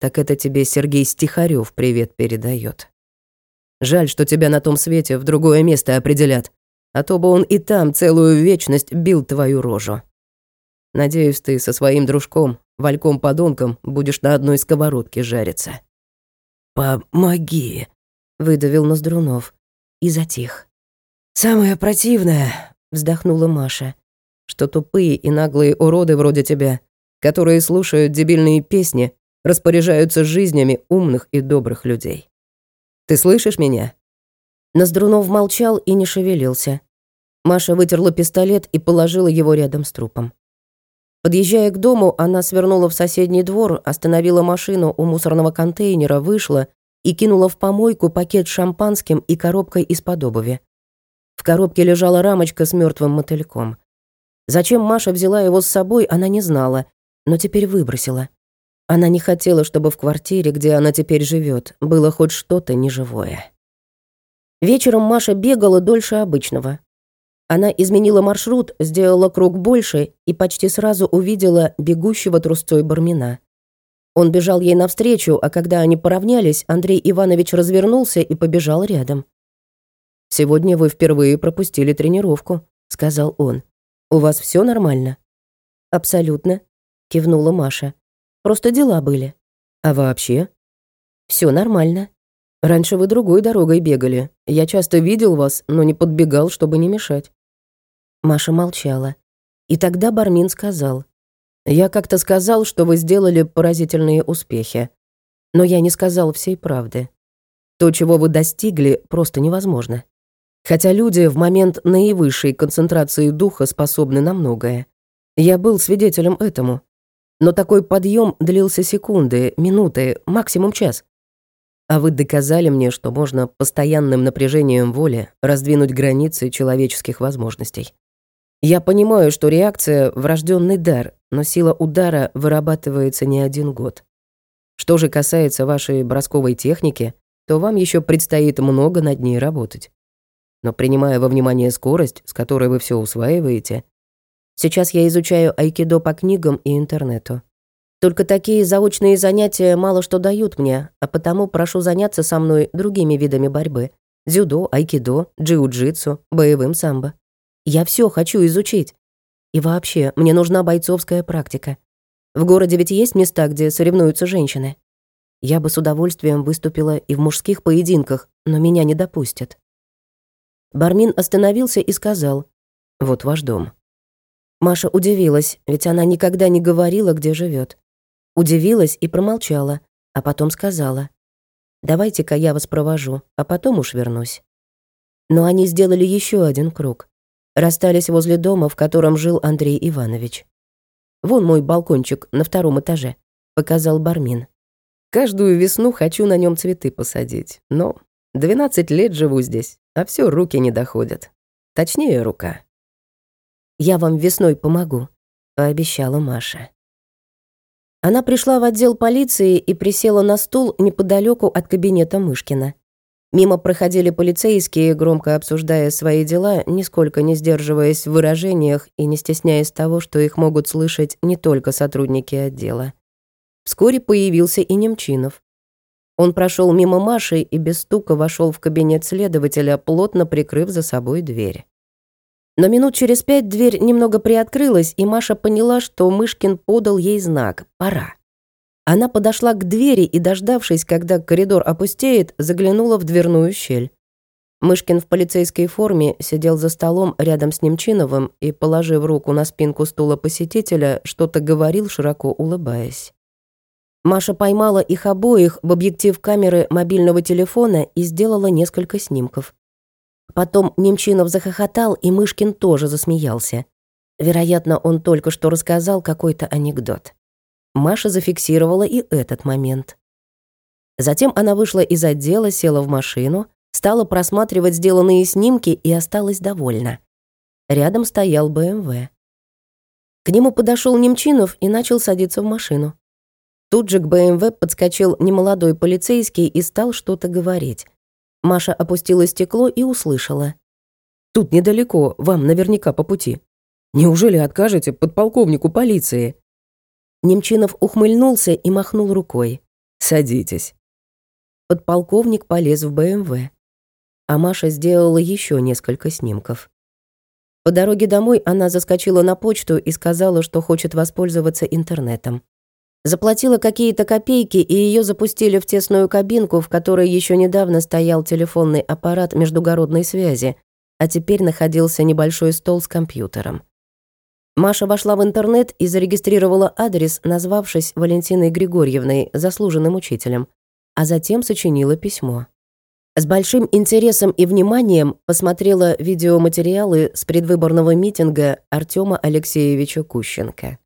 Так это тебе Сергей Стихарев привет передает. Жаль, что тебя на том свете в другое место определят а то бы он и там целую вечность бил твою рожу. Надеюсь, ты со своим дружком, Вальком-подонком, будешь на одной сковородке жариться». «Помоги», — выдавил Ноздрунов и затих. «Самое противное», — вздохнула Маша, «что тупые и наглые уроды вроде тебя, которые слушают дебильные песни, распоряжаются жизнями умных и добрых людей. Ты слышишь меня?» Ноздрунов молчал и не шевелился. Маша вытерла пистолет и положила его рядом с трупом. Подъезжая к дому, она свернула в соседний двор, остановила машину у мусорного контейнера, вышла и кинула в помойку пакет с шампанским и коробкой из-под обуви. В коробке лежала рамочка с мертвым мотыльком. Зачем Маша взяла его с собой, она не знала, но теперь выбросила. Она не хотела, чтобы в квартире, где она теперь живет, было хоть что-то неживое. Вечером Маша бегала дольше обычного. Она изменила маршрут, сделала круг больше и почти сразу увидела бегущего трусцой Бармина. Он бежал ей навстречу, а когда они поравнялись, Андрей Иванович развернулся и побежал рядом. «Сегодня вы впервые пропустили тренировку», — сказал он. «У вас все нормально?» «Абсолютно», — кивнула Маша. «Просто дела были». «А вообще?» Все нормально. Раньше вы другой дорогой бегали. Я часто видел вас, но не подбегал, чтобы не мешать». Маша молчала. И тогда Бармин сказал. «Я как-то сказал, что вы сделали поразительные успехи. Но я не сказал всей правды. То, чего вы достигли, просто невозможно. Хотя люди в момент наивысшей концентрации духа способны на многое. Я был свидетелем этому. Но такой подъем длился секунды, минуты, максимум час. А вы доказали мне, что можно постоянным напряжением воли раздвинуть границы человеческих возможностей. Я понимаю, что реакция — врожденный дар, но сила удара вырабатывается не один год. Что же касается вашей бросковой техники, то вам еще предстоит много над ней работать. Но принимая во внимание скорость, с которой вы все усваиваете, сейчас я изучаю айкидо по книгам и интернету. Только такие заочные занятия мало что дают мне, а потому прошу заняться со мной другими видами борьбы. Дзюдо, айкидо, джиу-джитсу, боевым самбо. Я все хочу изучить. И вообще, мне нужна бойцовская практика. В городе ведь есть места, где соревнуются женщины. Я бы с удовольствием выступила и в мужских поединках, но меня не допустят. Бармин остановился и сказал, «Вот ваш дом». Маша удивилась, ведь она никогда не говорила, где живет. Удивилась и промолчала, а потом сказала, «Давайте-ка я вас провожу, а потом уж вернусь». Но они сделали еще один круг. Расстались возле дома, в котором жил Андрей Иванович. «Вон мой балкончик на втором этаже», — показал Бармин. «Каждую весну хочу на нем цветы посадить, но 12 лет живу здесь, а все руки не доходят. Точнее, рука. «Я вам весной помогу», — пообещала Маша. Она пришла в отдел полиции и присела на стул неподалеку от кабинета Мышкина. Мимо проходили полицейские, громко обсуждая свои дела, нисколько не сдерживаясь в выражениях и не стесняясь того, что их могут слышать не только сотрудники отдела. Вскоре появился и Немчинов. Он прошел мимо Маши и без стука вошел в кабинет следователя, плотно прикрыв за собой дверь. Но минут через пять дверь немного приоткрылась, и Маша поняла, что Мышкин подал ей знак «Пора». Она подошла к двери и, дождавшись, когда коридор опустеет, заглянула в дверную щель. Мышкин в полицейской форме сидел за столом рядом с Немчиновым и, положив руку на спинку стула посетителя, что-то говорил, широко улыбаясь. Маша поймала их обоих в объектив камеры мобильного телефона и сделала несколько снимков. Потом Немчинов захохотал, и Мышкин тоже засмеялся. Вероятно, он только что рассказал какой-то анекдот. Маша зафиксировала и этот момент. Затем она вышла из отдела, села в машину, стала просматривать сделанные снимки и осталась довольна. Рядом стоял БМВ. К нему подошел Немчинов и начал садиться в машину. Тут же к БМВ подскочил немолодой полицейский и стал что-то говорить. Маша опустила стекло и услышала. «Тут недалеко, вам наверняка по пути. Неужели откажете подполковнику полиции?» Немчинов ухмыльнулся и махнул рукой. «Садитесь». Подполковник полез в БМВ. А Маша сделала еще несколько снимков. По дороге домой она заскочила на почту и сказала, что хочет воспользоваться интернетом. Заплатила какие-то копейки, и ее запустили в тесную кабинку, в которой еще недавно стоял телефонный аппарат междугородной связи, а теперь находился небольшой стол с компьютером. Маша вошла в интернет и зарегистрировала адрес, назвавшись Валентиной Григорьевной, заслуженным учителем, а затем сочинила письмо. С большим интересом и вниманием посмотрела видеоматериалы с предвыборного митинга Артема Алексеевича Кущенко.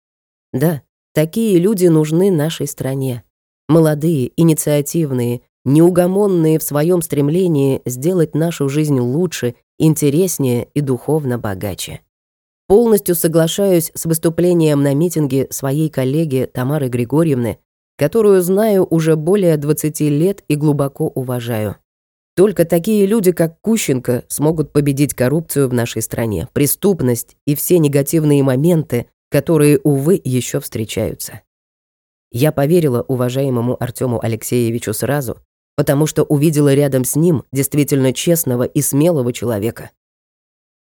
Да, Такие люди нужны нашей стране. Молодые, инициативные, неугомонные в своем стремлении сделать нашу жизнь лучше, интереснее и духовно богаче. Полностью соглашаюсь с выступлением на митинге своей коллеги Тамары Григорьевны, которую знаю уже более 20 лет и глубоко уважаю. Только такие люди, как Кущенко, смогут победить коррупцию в нашей стране, преступность и все негативные моменты, которые, увы, еще встречаются. Я поверила уважаемому Артему Алексеевичу сразу, потому что увидела рядом с ним действительно честного и смелого человека.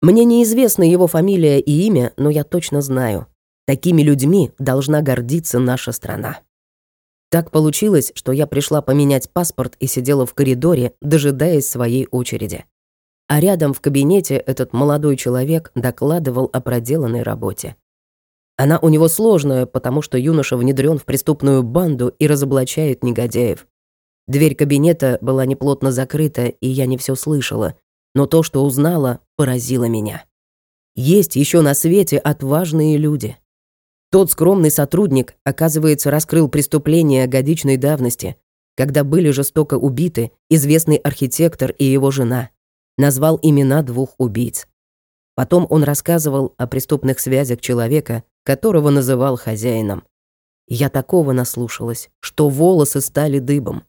Мне неизвестна его фамилия и имя, но я точно знаю, такими людьми должна гордиться наша страна. Так получилось, что я пришла поменять паспорт и сидела в коридоре, дожидаясь своей очереди. А рядом в кабинете этот молодой человек докладывал о проделанной работе. Она у него сложная, потому что юноша внедрен в преступную банду и разоблачает негодяев. Дверь кабинета была неплотно закрыта, и я не все слышала, но то, что узнала, поразило меня. Есть еще на свете отважные люди. Тот скромный сотрудник, оказывается, раскрыл преступление годичной давности, когда были жестоко убиты известный архитектор и его жена. Назвал имена двух убийц. Потом он рассказывал о преступных связях человека, которого называл хозяином. Я такого наслушалась, что волосы стали дыбом.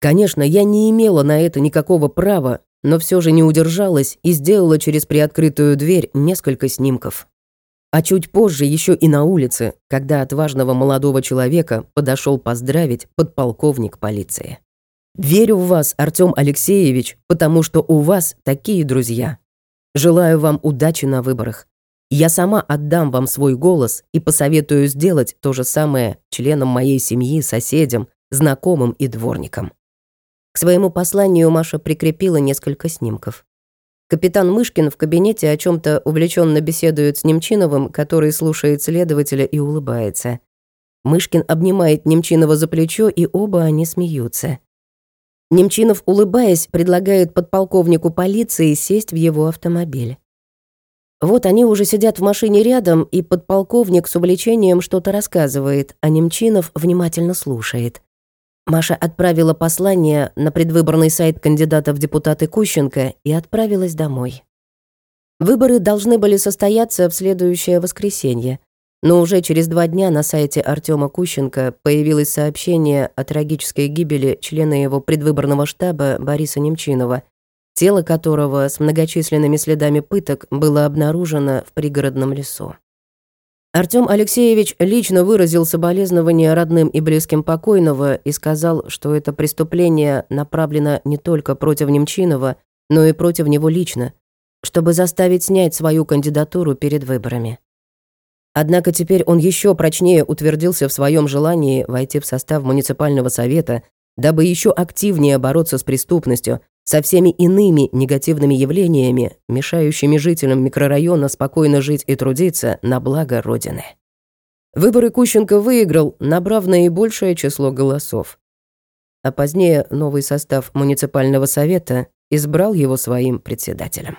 Конечно, я не имела на это никакого права, но все же не удержалась и сделала через приоткрытую дверь несколько снимков. А чуть позже еще и на улице, когда от важного молодого человека подошел поздравить подполковник полиции. «Верю в вас, Артем Алексеевич, потому что у вас такие друзья. Желаю вам удачи на выборах. Я сама отдам вам свой голос и посоветую сделать то же самое членам моей семьи, соседям, знакомым и дворникам». К своему посланию Маша прикрепила несколько снимков. Капитан Мышкин в кабинете о чем то увлеченно беседует с Немчиновым, который слушает следователя и улыбается. Мышкин обнимает Немчинова за плечо, и оба они смеются. Немчинов, улыбаясь, предлагает подполковнику полиции сесть в его автомобиль. Вот они уже сидят в машине рядом, и подполковник с увлечением что-то рассказывает, а Немчинов внимательно слушает. Маша отправила послание на предвыборный сайт кандидата в депутаты Кущенко и отправилась домой. Выборы должны были состояться в следующее воскресенье, но уже через два дня на сайте Артема Кущенко появилось сообщение о трагической гибели члена его предвыборного штаба Бориса Немчинова, тело которого с многочисленными следами пыток было обнаружено в пригородном лесу. Артём Алексеевич лично выразил соболезнования родным и близким покойного и сказал, что это преступление направлено не только против Немчинова, но и против него лично, чтобы заставить снять свою кандидатуру перед выборами. Однако теперь он еще прочнее утвердился в своем желании войти в состав муниципального совета, дабы еще активнее бороться с преступностью, со всеми иными негативными явлениями, мешающими жителям микрорайона спокойно жить и трудиться на благо Родины. Выборы Кущенко выиграл, набрав наибольшее число голосов. А позднее новый состав муниципального совета избрал его своим председателем.